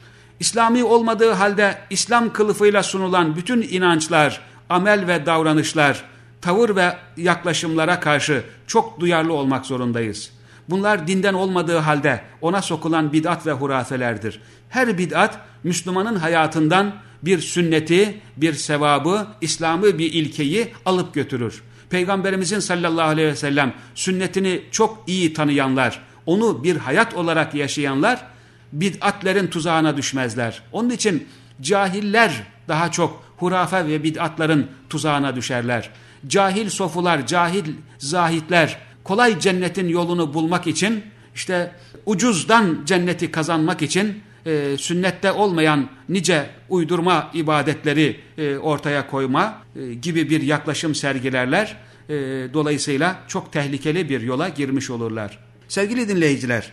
İslami olmadığı halde İslam kılıfıyla sunulan bütün inançlar, amel ve davranışlar, tavır ve yaklaşımlara karşı çok duyarlı olmak zorundayız. Bunlar dinden olmadığı halde ona sokulan bid'at ve hurafelerdir. Her bid'at Müslümanın hayatından bir sünneti, bir sevabı, İslam'ı bir ilkeyi alıp götürür. Peygamberimizin sallallahu aleyhi ve sellem sünnetini çok iyi tanıyanlar, onu bir hayat olarak yaşayanlar bid'atlerin tuzağına düşmezler. Onun için cahiller daha çok hurafe ve bid'atların tuzağına düşerler. Cahil sofular, cahil zahitler kolay cennetin yolunu bulmak için işte ucuzdan cenneti kazanmak için e, sünnette olmayan nice uydurma ibadetleri e, ortaya koyma e, gibi bir yaklaşım sergilerler. e, dolayısıyla çok tehlikeli bir yola girmiş olurlar. Sevgili dinleyiciler,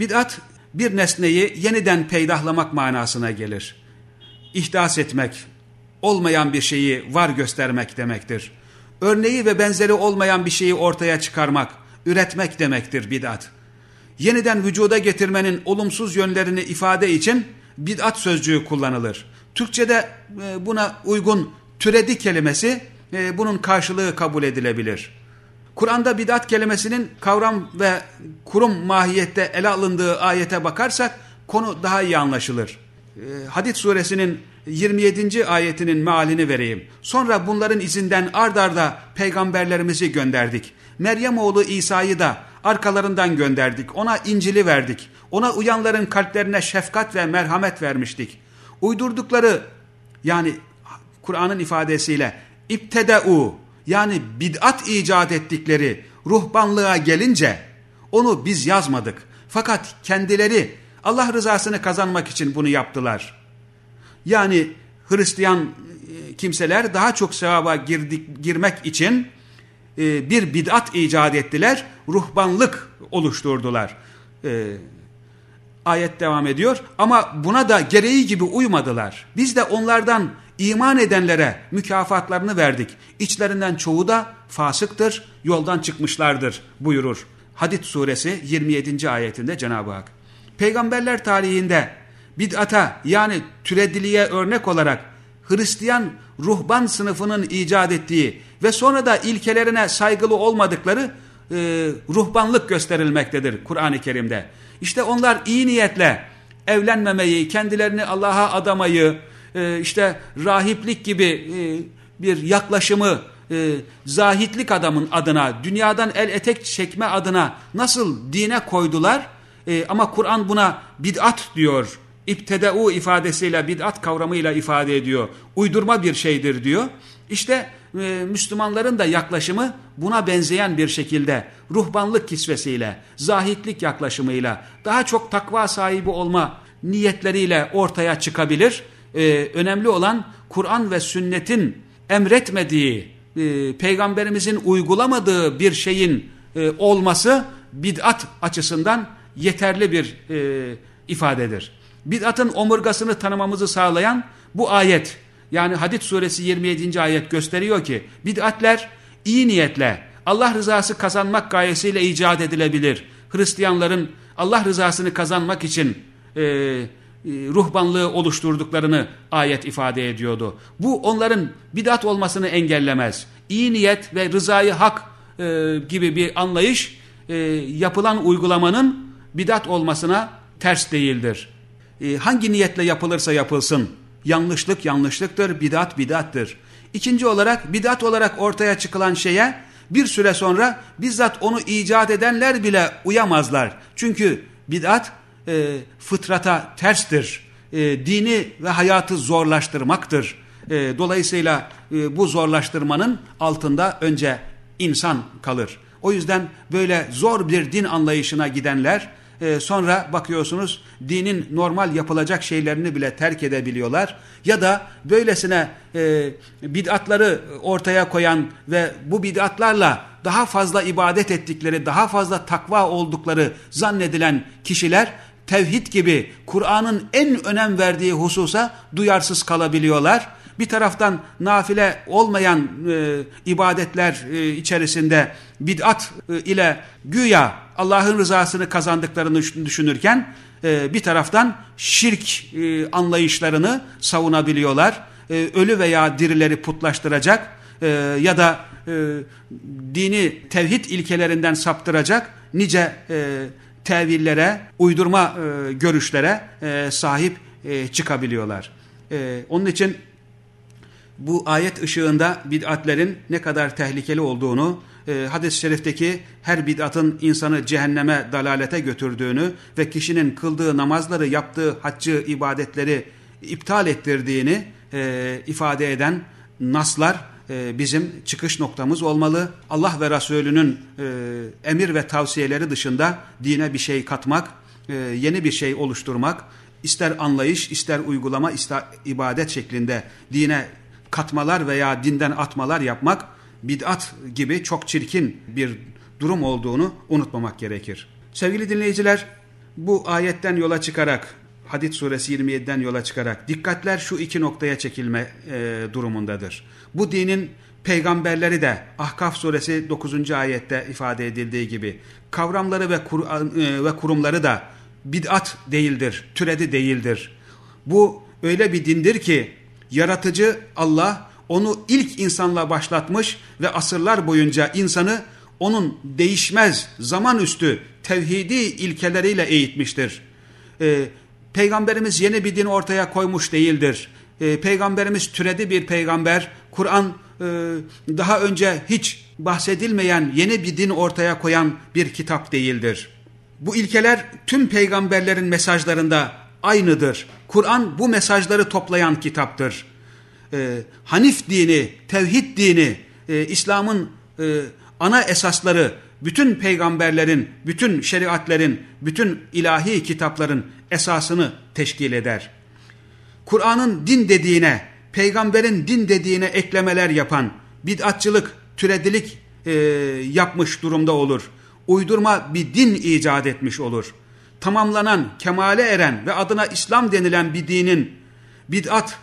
bid'at bir nesneyi yeniden peydahlamak manasına gelir. İhdas etmek, olmayan bir şeyi var göstermek demektir. Örneği ve benzeri olmayan bir şeyi ortaya çıkarmak, üretmek demektir bid'at. Yeniden vücuda getirmenin olumsuz yönlerini ifade için bid'at sözcüğü kullanılır. Türkçe'de e, buna uygun türedi kelimesi e, bunun karşılığı kabul edilebilir. Kur'an'da bidat kelimesinin kavram ve kurum mahiyette ele alındığı ayete bakarsak konu daha iyi anlaşılır. E, Hadid suresinin 27. ayetinin mealini vereyim. Sonra bunların izinden ard arda peygamberlerimizi gönderdik. Meryem oğlu İsa'yı da arkalarından gönderdik. Ona İncil'i verdik. Ona uyanların kalplerine şefkat ve merhamet vermiştik. Uydurdukları yani Kur'an'ın ifadesiyle iptedeu yani bid'at icat ettikleri ruhbanlığa gelince onu biz yazmadık. Fakat kendileri Allah rızasını kazanmak için bunu yaptılar. Yani Hristiyan e, kimseler daha çok sevaba girdik, girmek için e, bir bid'at icat ettiler, ruhbanlık oluşturdular. E, ayet devam ediyor ama buna da gereği gibi uymadılar. Biz de onlardan iman edenlere mükafatlarını verdik. İçlerinden çoğu da fasıktır, yoldan çıkmışlardır buyurur. Hadid suresi 27. ayetinde Cenab-ı Hak. Peygamberler tarihinde bid'ata yani türediliğe örnek olarak Hristiyan ruhban sınıfının icat ettiği ve sonra da ilkelerine saygılı olmadıkları e, ruhbanlık gösterilmektedir Kur'an-ı Kerim'de. İşte onlar iyi niyetle evlenmemeyi, kendilerini Allah'a adamayı, e, işte rahiplik gibi e, bir yaklaşımı e, zahitlik adamın adına, dünyadan el etek çekme adına nasıl dine koydular? E, ama Kur'an buna bid'at diyor. İbtedeu ifadesiyle, bid'at kavramıyla ifade ediyor. Uydurma bir şeydir diyor. İşte e, Müslümanların da yaklaşımı buna benzeyen bir şekilde ruhbanlık kisvesiyle, zahitlik yaklaşımıyla, daha çok takva sahibi olma niyetleriyle ortaya çıkabilir. E, önemli olan Kur'an ve sünnetin emretmediği, e, peygamberimizin uygulamadığı bir şeyin e, olması bid'at açısından yeterli bir e, ifadedir. Bid'atın omurgasını tanımamızı sağlayan bu ayet yani Hadid suresi 27. ayet gösteriyor ki bid'atler iyi niyetle Allah rızası kazanmak gayesiyle icat edilebilir. Hristiyanların Allah rızasını kazanmak için e, e, ruhbanlığı oluşturduklarını ayet ifade ediyordu. Bu onların bidat olmasını engellemez. İyi niyet ve rızayı hak e, gibi bir anlayış e, yapılan uygulamanın bidat olmasına ters değildir. E, hangi niyetle yapılırsa yapılsın yanlışlık yanlışlıktır, bidat bidattır. İkinci olarak bidat olarak ortaya çıkılan şeye bir süre sonra bizzat onu icat edenler bile uyamazlar. Çünkü bidat e, fıtrata terstir. E, dini ve hayatı zorlaştırmaktır. E, dolayısıyla e, bu zorlaştırmanın altında önce insan kalır. O yüzden böyle zor bir din anlayışına gidenler e, sonra bakıyorsunuz dinin normal yapılacak şeylerini bile terk edebiliyorlar. Ya da böylesine e, bid'atları ortaya koyan ve bu bid'atlarla daha fazla ibadet ettikleri, daha fazla takva oldukları zannedilen kişiler tevhid gibi Kur'an'ın en önem verdiği hususa duyarsız kalabiliyorlar bir taraftan nafile olmayan e, ibadetler e, içerisinde bid'at e, ile güya Allah'ın rızasını kazandıklarını düşünürken e, bir taraftan şirk e, anlayışlarını savunabiliyorlar. E, ölü veya dirileri putlaştıracak e, ya da e, dini tevhid ilkelerinden saptıracak nice e, tevillere, uydurma e, görüşlere e, sahip e, çıkabiliyorlar. E, onun için bu ayet ışığında bid'atlerin ne kadar tehlikeli olduğunu, e, hadis-i şerifteki her bid'atın insanı cehenneme dalalete götürdüğünü ve kişinin kıldığı namazları, yaptığı haccı, ibadetleri iptal ettirdiğini e, ifade eden naslar e, bizim çıkış noktamız olmalı. Allah ve Resulünün e, emir ve tavsiyeleri dışında dine bir şey katmak, e, yeni bir şey oluşturmak, ister anlayış, ister uygulama, ister ibadet şeklinde dine katmalar veya dinden atmalar yapmak bid'at gibi çok çirkin bir durum olduğunu unutmamak gerekir. Sevgili dinleyiciler bu ayetten yola çıkarak Hadid suresi 27'den yola çıkarak dikkatler şu iki noktaya çekilme e, durumundadır. Bu dinin peygamberleri de Ahkaf suresi 9. ayette ifade edildiği gibi kavramları ve, kur, e, ve kurumları da bid'at değildir, türedi değildir. Bu öyle bir dindir ki yaratıcı Allah onu ilk insanla başlatmış ve asırlar boyunca insanı onun değişmez zaman üstü tevhidi ilkeleriyle eğitmiştir. Ee, Peygamberimiz yeni bir din ortaya koymuş değildir. Ee, Peygamberimiz türedi bir peygamber. Kur'an e, daha önce hiç bahsedilmeyen yeni bir din ortaya koyan bir kitap değildir. Bu ilkeler tüm peygamberlerin mesajlarında aynıdır. Kur'an bu mesajları toplayan kitaptır. Ee, Hanif dini, tevhid dini, e, İslam'ın e, ana esasları bütün peygamberlerin, bütün şeriatlerin, bütün ilahi kitapların esasını teşkil eder. Kur'an'ın din dediğine, peygamberin din dediğine eklemeler yapan, bid'atçılık, türedilik e, yapmış durumda olur. Uydurma bir din icat etmiş olur. Tamamlanan, kemale eren ve adına İslam denilen bir dinin bid'at,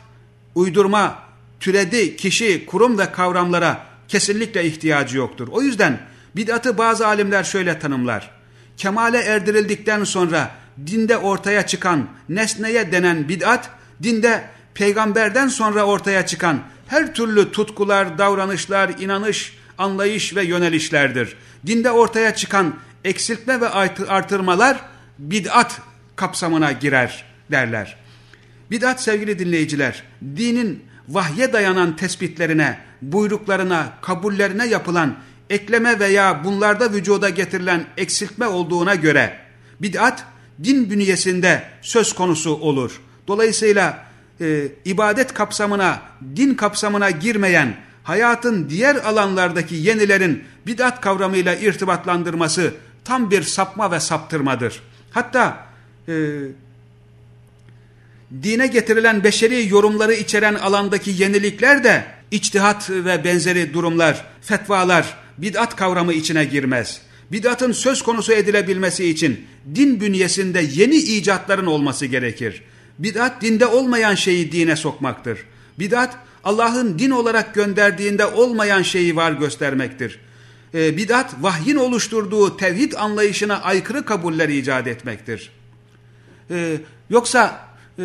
uydurma, türedi, kişi, kurum ve kavramlara kesinlikle ihtiyacı yoktur. O yüzden bid'atı bazı alimler şöyle tanımlar. Kemale erdirildikten sonra dinde ortaya çıkan nesneye denen bid'at, dinde peygamberden sonra ortaya çıkan her türlü tutkular, davranışlar, inanış, anlayış ve yönelişlerdir. Dinde ortaya çıkan eksiltme ve artırmalar bid'at kapsamına girer derler. Bid'at sevgili dinleyiciler, dinin vahye dayanan tespitlerine, buyruklarına, kabullerine yapılan ekleme veya bunlarda vücuda getirilen eksiltme olduğuna göre bid'at din bünyesinde söz konusu olur. Dolayısıyla e, ibadet kapsamına, din kapsamına girmeyen hayatın diğer alanlardaki yenilerin bid'at kavramıyla irtibatlandırması tam bir sapma ve saptırmadır. Hatta e, dine getirilen beşeri yorumları içeren alandaki yenilikler de içtihat ve benzeri durumlar, fetvalar, bid'at kavramı içine girmez. Bid'atın söz konusu edilebilmesi için din bünyesinde yeni icatların olması gerekir. Bid'at dinde olmayan şeyi dine sokmaktır. Bid'at Allah'ın din olarak gönderdiğinde olmayan şeyi var göstermektir. E, bid'at vahyin oluşturduğu tevhid anlayışına aykırı kabuller icat etmektir. E, yoksa e,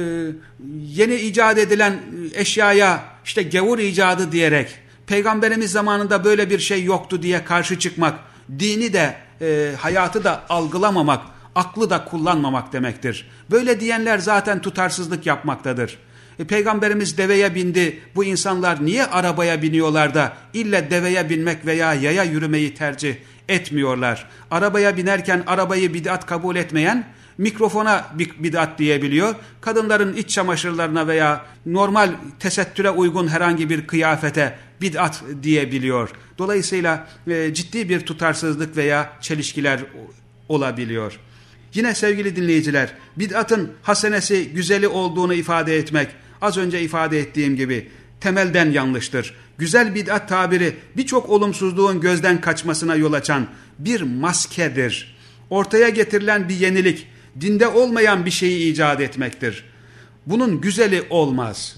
yeni icat edilen eşyaya işte gavur icadı diyerek peygamberimiz zamanında böyle bir şey yoktu diye karşı çıkmak, dini de e, hayatı da algılamamak, aklı da kullanmamak demektir. Böyle diyenler zaten tutarsızlık yapmaktadır. E, Peygamberimiz deveye bindi. Bu insanlar niye arabaya biniyorlar da illa deveye binmek veya yaya yürümeyi tercih etmiyorlar? Arabaya binerken arabayı bid'at kabul etmeyen mikrofona bid'at diyebiliyor. Kadınların iç çamaşırlarına veya normal tesettüre uygun herhangi bir kıyafete bid'at diyebiliyor. Dolayısıyla e, ciddi bir tutarsızlık veya çelişkiler olabiliyor. Yine sevgili dinleyiciler, bid'atın hasenesi, güzeli olduğunu ifade etmek, az önce ifade ettiğim gibi temelden yanlıştır. Güzel bid'at tabiri birçok olumsuzluğun gözden kaçmasına yol açan bir maskedir. Ortaya getirilen bir yenilik, dinde olmayan bir şeyi icat etmektir. Bunun güzeli olmaz.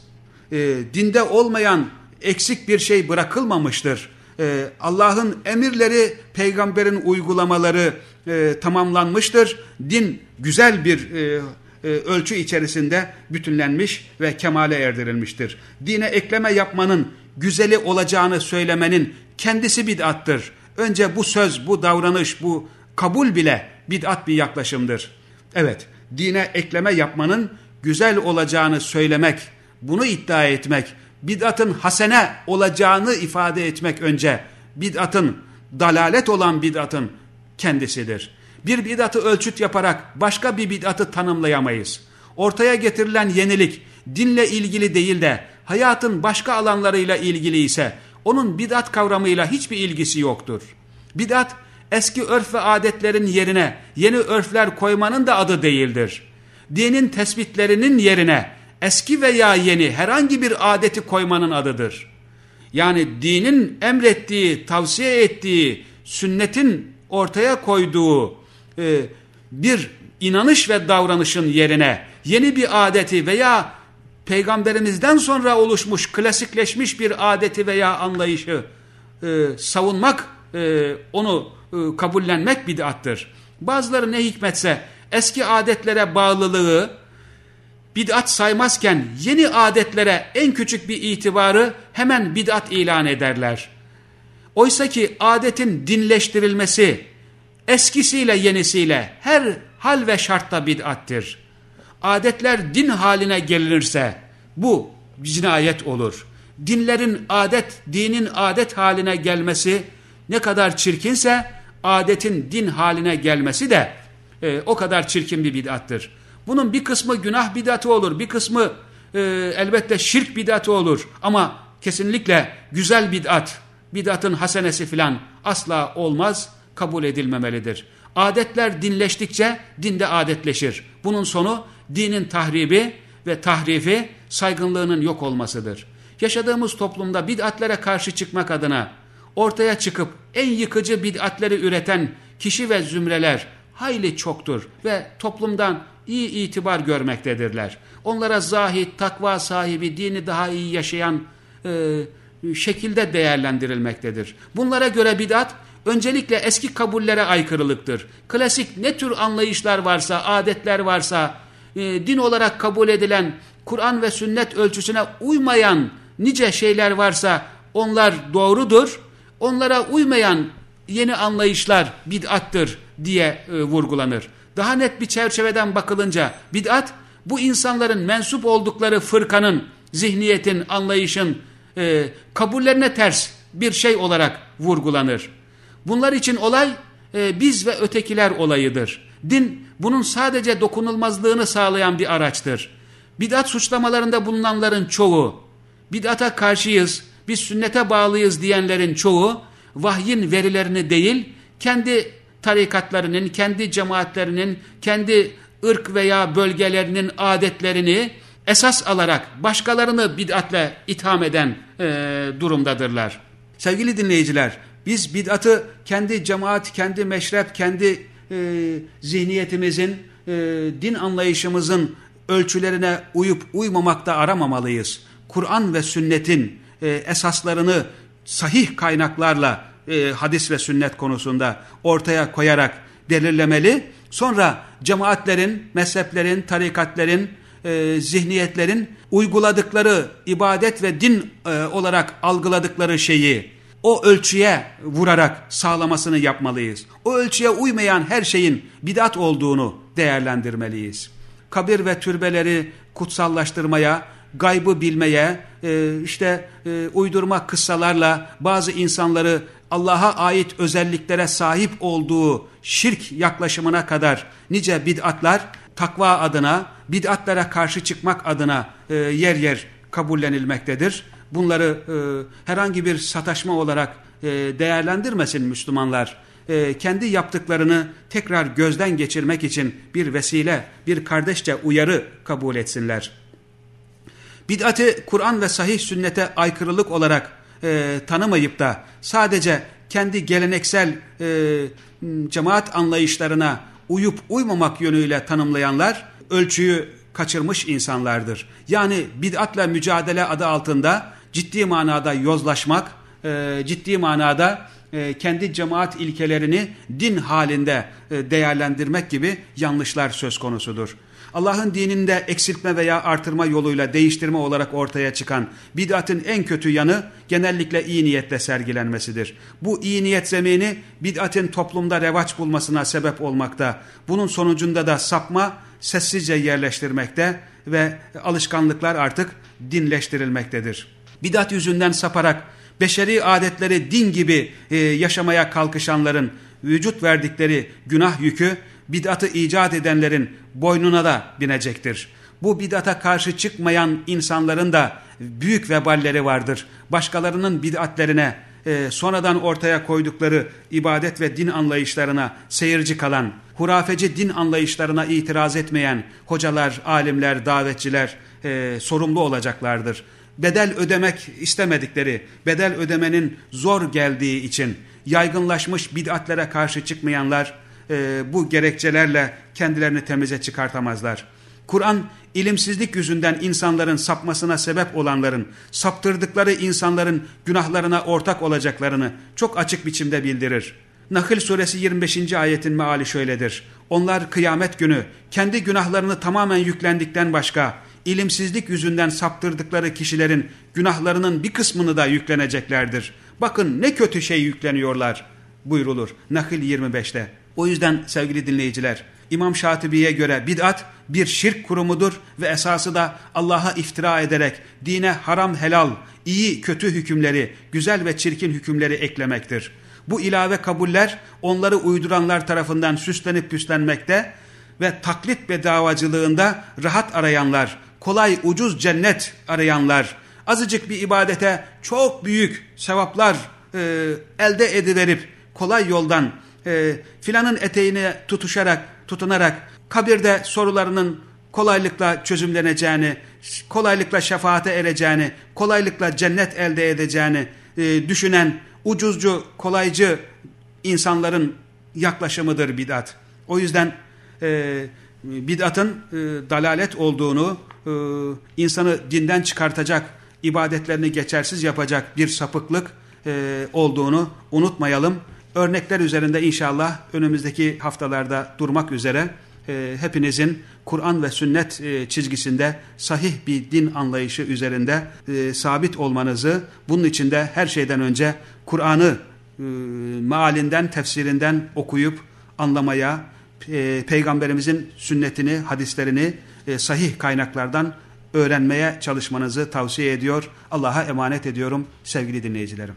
E, dinde olmayan eksik bir şey bırakılmamıştır. E, Allah'ın emirleri, peygamberin uygulamaları e, tamamlanmıştır. Din güzel bir e, ölçü içerisinde bütünlenmiş ve kemale erdirilmiştir. Dine ekleme yapmanın güzeli olacağını söylemenin kendisi bid'attır. Önce bu söz, bu davranış, bu kabul bile bid'at bir yaklaşımdır. Evet, dine ekleme yapmanın güzel olacağını söylemek, bunu iddia etmek, bid'atın hasene olacağını ifade etmek önce, bid'atın, dalalet olan bid'atın kendisidir. Bir bid'atı ölçüt yaparak başka bir bid'atı tanımlayamayız. Ortaya getirilen yenilik dinle ilgili değil de hayatın başka alanlarıyla ilgili ise onun bid'at kavramıyla hiçbir ilgisi yoktur. Bid'at eski örf ve adetlerin yerine yeni örfler koymanın da adı değildir. Dinin tespitlerinin yerine eski veya yeni herhangi bir adeti koymanın adıdır. yani dinin emrettiği, tavsiye ettiği, sünnetin ortaya koyduğu e, bir inanış ve davranışın yerine yeni bir adeti veya peygamberimizden sonra oluşmuş, klasikleşmiş bir adeti veya anlayışı e, savunmak, e, onu e, kabullenmek bid'attır. Bazıları ne hikmetse eski adetlere bağlılığı bid'at saymazken yeni adetlere en küçük bir itibarı hemen bid'at ilan ederler. Oysa ki adetin dinleştirilmesi eskisiyle yenisiyle her hal ve şartta bid'attir. Adetler din haline gelirse bu cinayet olur. Dinlerin adet, dinin adet haline gelmesi ne kadar çirkinse adetin din haline gelmesi de e, o kadar çirkin bir bid'attır. Bunun bir kısmı günah bid'atı olur, bir kısmı e, elbette şirk bid'atı olur ama kesinlikle güzel bid'at, bid'atın hasenesi filan asla olmaz, kabul edilmemelidir. Adetler dinleştikçe dinde adetleşir. Bunun sonu dinin tahribi ve tahrifi saygınlığının yok olmasıdır. Yaşadığımız toplumda bid'atlere karşı çıkmak adına ortaya çıkıp en yıkıcı bid'atleri üreten kişi ve zümreler hayli çoktur ve toplumdan iyi itibar görmektedirler. Onlara zahid, takva sahibi, dini daha iyi yaşayan e, şekilde değerlendirilmektedir. Bunlara göre bid'at öncelikle eski kabullere aykırılıktır. Klasik ne tür anlayışlar varsa, adetler varsa, e, din olarak kabul edilen Kur'an ve sünnet ölçüsüne uymayan nice şeyler varsa onlar doğrudur. Onlara uymayan yeni anlayışlar bid'attır diye e, vurgulanır. Daha net bir çerçeveden bakılınca bid'at bu insanların mensup oldukları fırkanın, zihniyetin, anlayışın e, kabullerine ters bir şey olarak vurgulanır. Bunlar için olay e, biz ve ötekiler olayıdır. Din bunun sadece dokunulmazlığını sağlayan bir araçtır. Bid'at suçlamalarında bulunanların çoğu, bid'ata karşıyız, biz sünnete bağlıyız diyenlerin çoğu, vahyin verilerini değil, kendi tarikatlarının, kendi cemaatlerinin, kendi ırk veya bölgelerinin adetlerini esas alarak başkalarını bid'atle itham eden e, durumdadırlar. Sevgili dinleyiciler, biz bid'atı kendi cemaat, kendi meşrep, kendi e, zihniyetimizin, e, din anlayışımızın ölçülerine uyup uymamakta aramamalıyız. Kur'an ve sünnetin e, esaslarını sahih kaynaklarla e, hadis ve sünnet konusunda ortaya koyarak belirlemeli. Sonra cemaatlerin, mezheplerin, tarikatlerin, e, zihniyetlerin uyguladıkları ibadet ve din e, olarak algıladıkları şeyi o ölçüye vurarak sağlamasını yapmalıyız. O ölçüye uymayan her şeyin bidat olduğunu değerlendirmeliyiz. Kabir ve türbeleri kutsallaştırmaya, gaybı bilmeye, e, işte e, uydurma kıssalarla bazı insanları Allah'a ait özelliklere sahip olduğu şirk yaklaşımına kadar nice bid'atlar takva adına, bid'atlara karşı çıkmak adına e, yer yer kabullenilmektedir. Bunları e, herhangi bir sataşma olarak e, değerlendirmesin Müslümanlar. E, kendi yaptıklarını tekrar gözden geçirmek için bir vesile, bir kardeşçe uyarı kabul etsinler. Bid'atı Kur'an ve sahih sünnete aykırılık olarak e, tanımayıp da sadece kendi geleneksel e, cemaat anlayışlarına uyup uymamak yönüyle tanımlayanlar ölçüyü kaçırmış insanlardır. Yani bid'atla mücadele adı altında ciddi manada yozlaşmak, e, ciddi manada e, kendi cemaat ilkelerini din halinde e, değerlendirmek gibi yanlışlar söz konusudur. Allah'ın dininde eksiltme veya artırma yoluyla değiştirme olarak ortaya çıkan bid'atın en kötü yanı genellikle iyi niyetle sergilenmesidir. Bu iyi niyet zemini bid'atın toplumda revaç bulmasına sebep olmakta. Bunun sonucunda da sapma sessizce yerleştirmekte ve alışkanlıklar artık dinleştirilmektedir. Bidat yüzünden saparak beşeri adetleri din gibi e, yaşamaya kalkışanların vücut verdikleri günah yükü bid'atı icat edenlerin boynuna da binecektir. Bu bid'ata karşı çıkmayan insanların da büyük veballeri vardır. Başkalarının bid'atlerine, e, sonradan ortaya koydukları ibadet ve din anlayışlarına seyirci kalan, hurafeci din anlayışlarına itiraz etmeyen hocalar, alimler, davetçiler e, sorumlu olacaklardır. Bedel ödemek istemedikleri, bedel ödemenin zor geldiği için yaygınlaşmış bid'atlere karşı çıkmayanlar e, bu gerekçelerle kendilerini temize çıkartamazlar. Kur'an ilimsizlik yüzünden insanların sapmasına sebep olanların, saptırdıkları insanların günahlarına ortak olacaklarını çok açık biçimde bildirir. Nahl suresi 25. ayetin meali şöyledir. Onlar kıyamet günü kendi günahlarını tamamen yüklendikten başka, ilimsizlik yüzünden saptırdıkları kişilerin günahlarının bir kısmını da yükleneceklerdir. Bakın ne kötü şey yükleniyorlar buyrulur Nahl 25'te. O yüzden sevgili dinleyiciler, İmam Şatibi'ye göre bid'at bir şirk kurumudur ve esası da Allah'a iftira ederek dine haram helal, iyi kötü hükümleri, güzel ve çirkin hükümleri eklemektir. Bu ilave kabuller onları uyduranlar tarafından süslenip püslenmekte ve taklit bedavacılığında rahat arayanlar, kolay ucuz cennet arayanlar, azıcık bir ibadete çok büyük sevaplar e, elde ediverip kolay yoldan e, filanın eteğine tutuşarak, tutunarak kabirde sorularının kolaylıkla çözümleneceğini, kolaylıkla şefaate ereceğini, kolaylıkla cennet elde edeceğini e, düşünen ucuzcu, kolaycı insanların yaklaşımıdır bid'at. O yüzden e, bid'atın e, dalalet olduğunu, e, insanı dinden çıkartacak, ibadetlerini geçersiz yapacak bir sapıklık e, olduğunu unutmayalım. Örnekler üzerinde inşallah önümüzdeki haftalarda durmak üzere e, hepinizin Kur'an ve sünnet e, çizgisinde sahih bir din anlayışı üzerinde sabit olmanızı, bunun için de her şeyden önce Kur'an'ı e, mealinden, tefsirinden okuyup anlamaya, Peygamberimizin sünnetini, hadislerini e, sahih kaynaklardan öğrenmeye çalışmanızı tavsiye ediyor. Allah'a emanet ediyorum sevgili dinleyicilerim.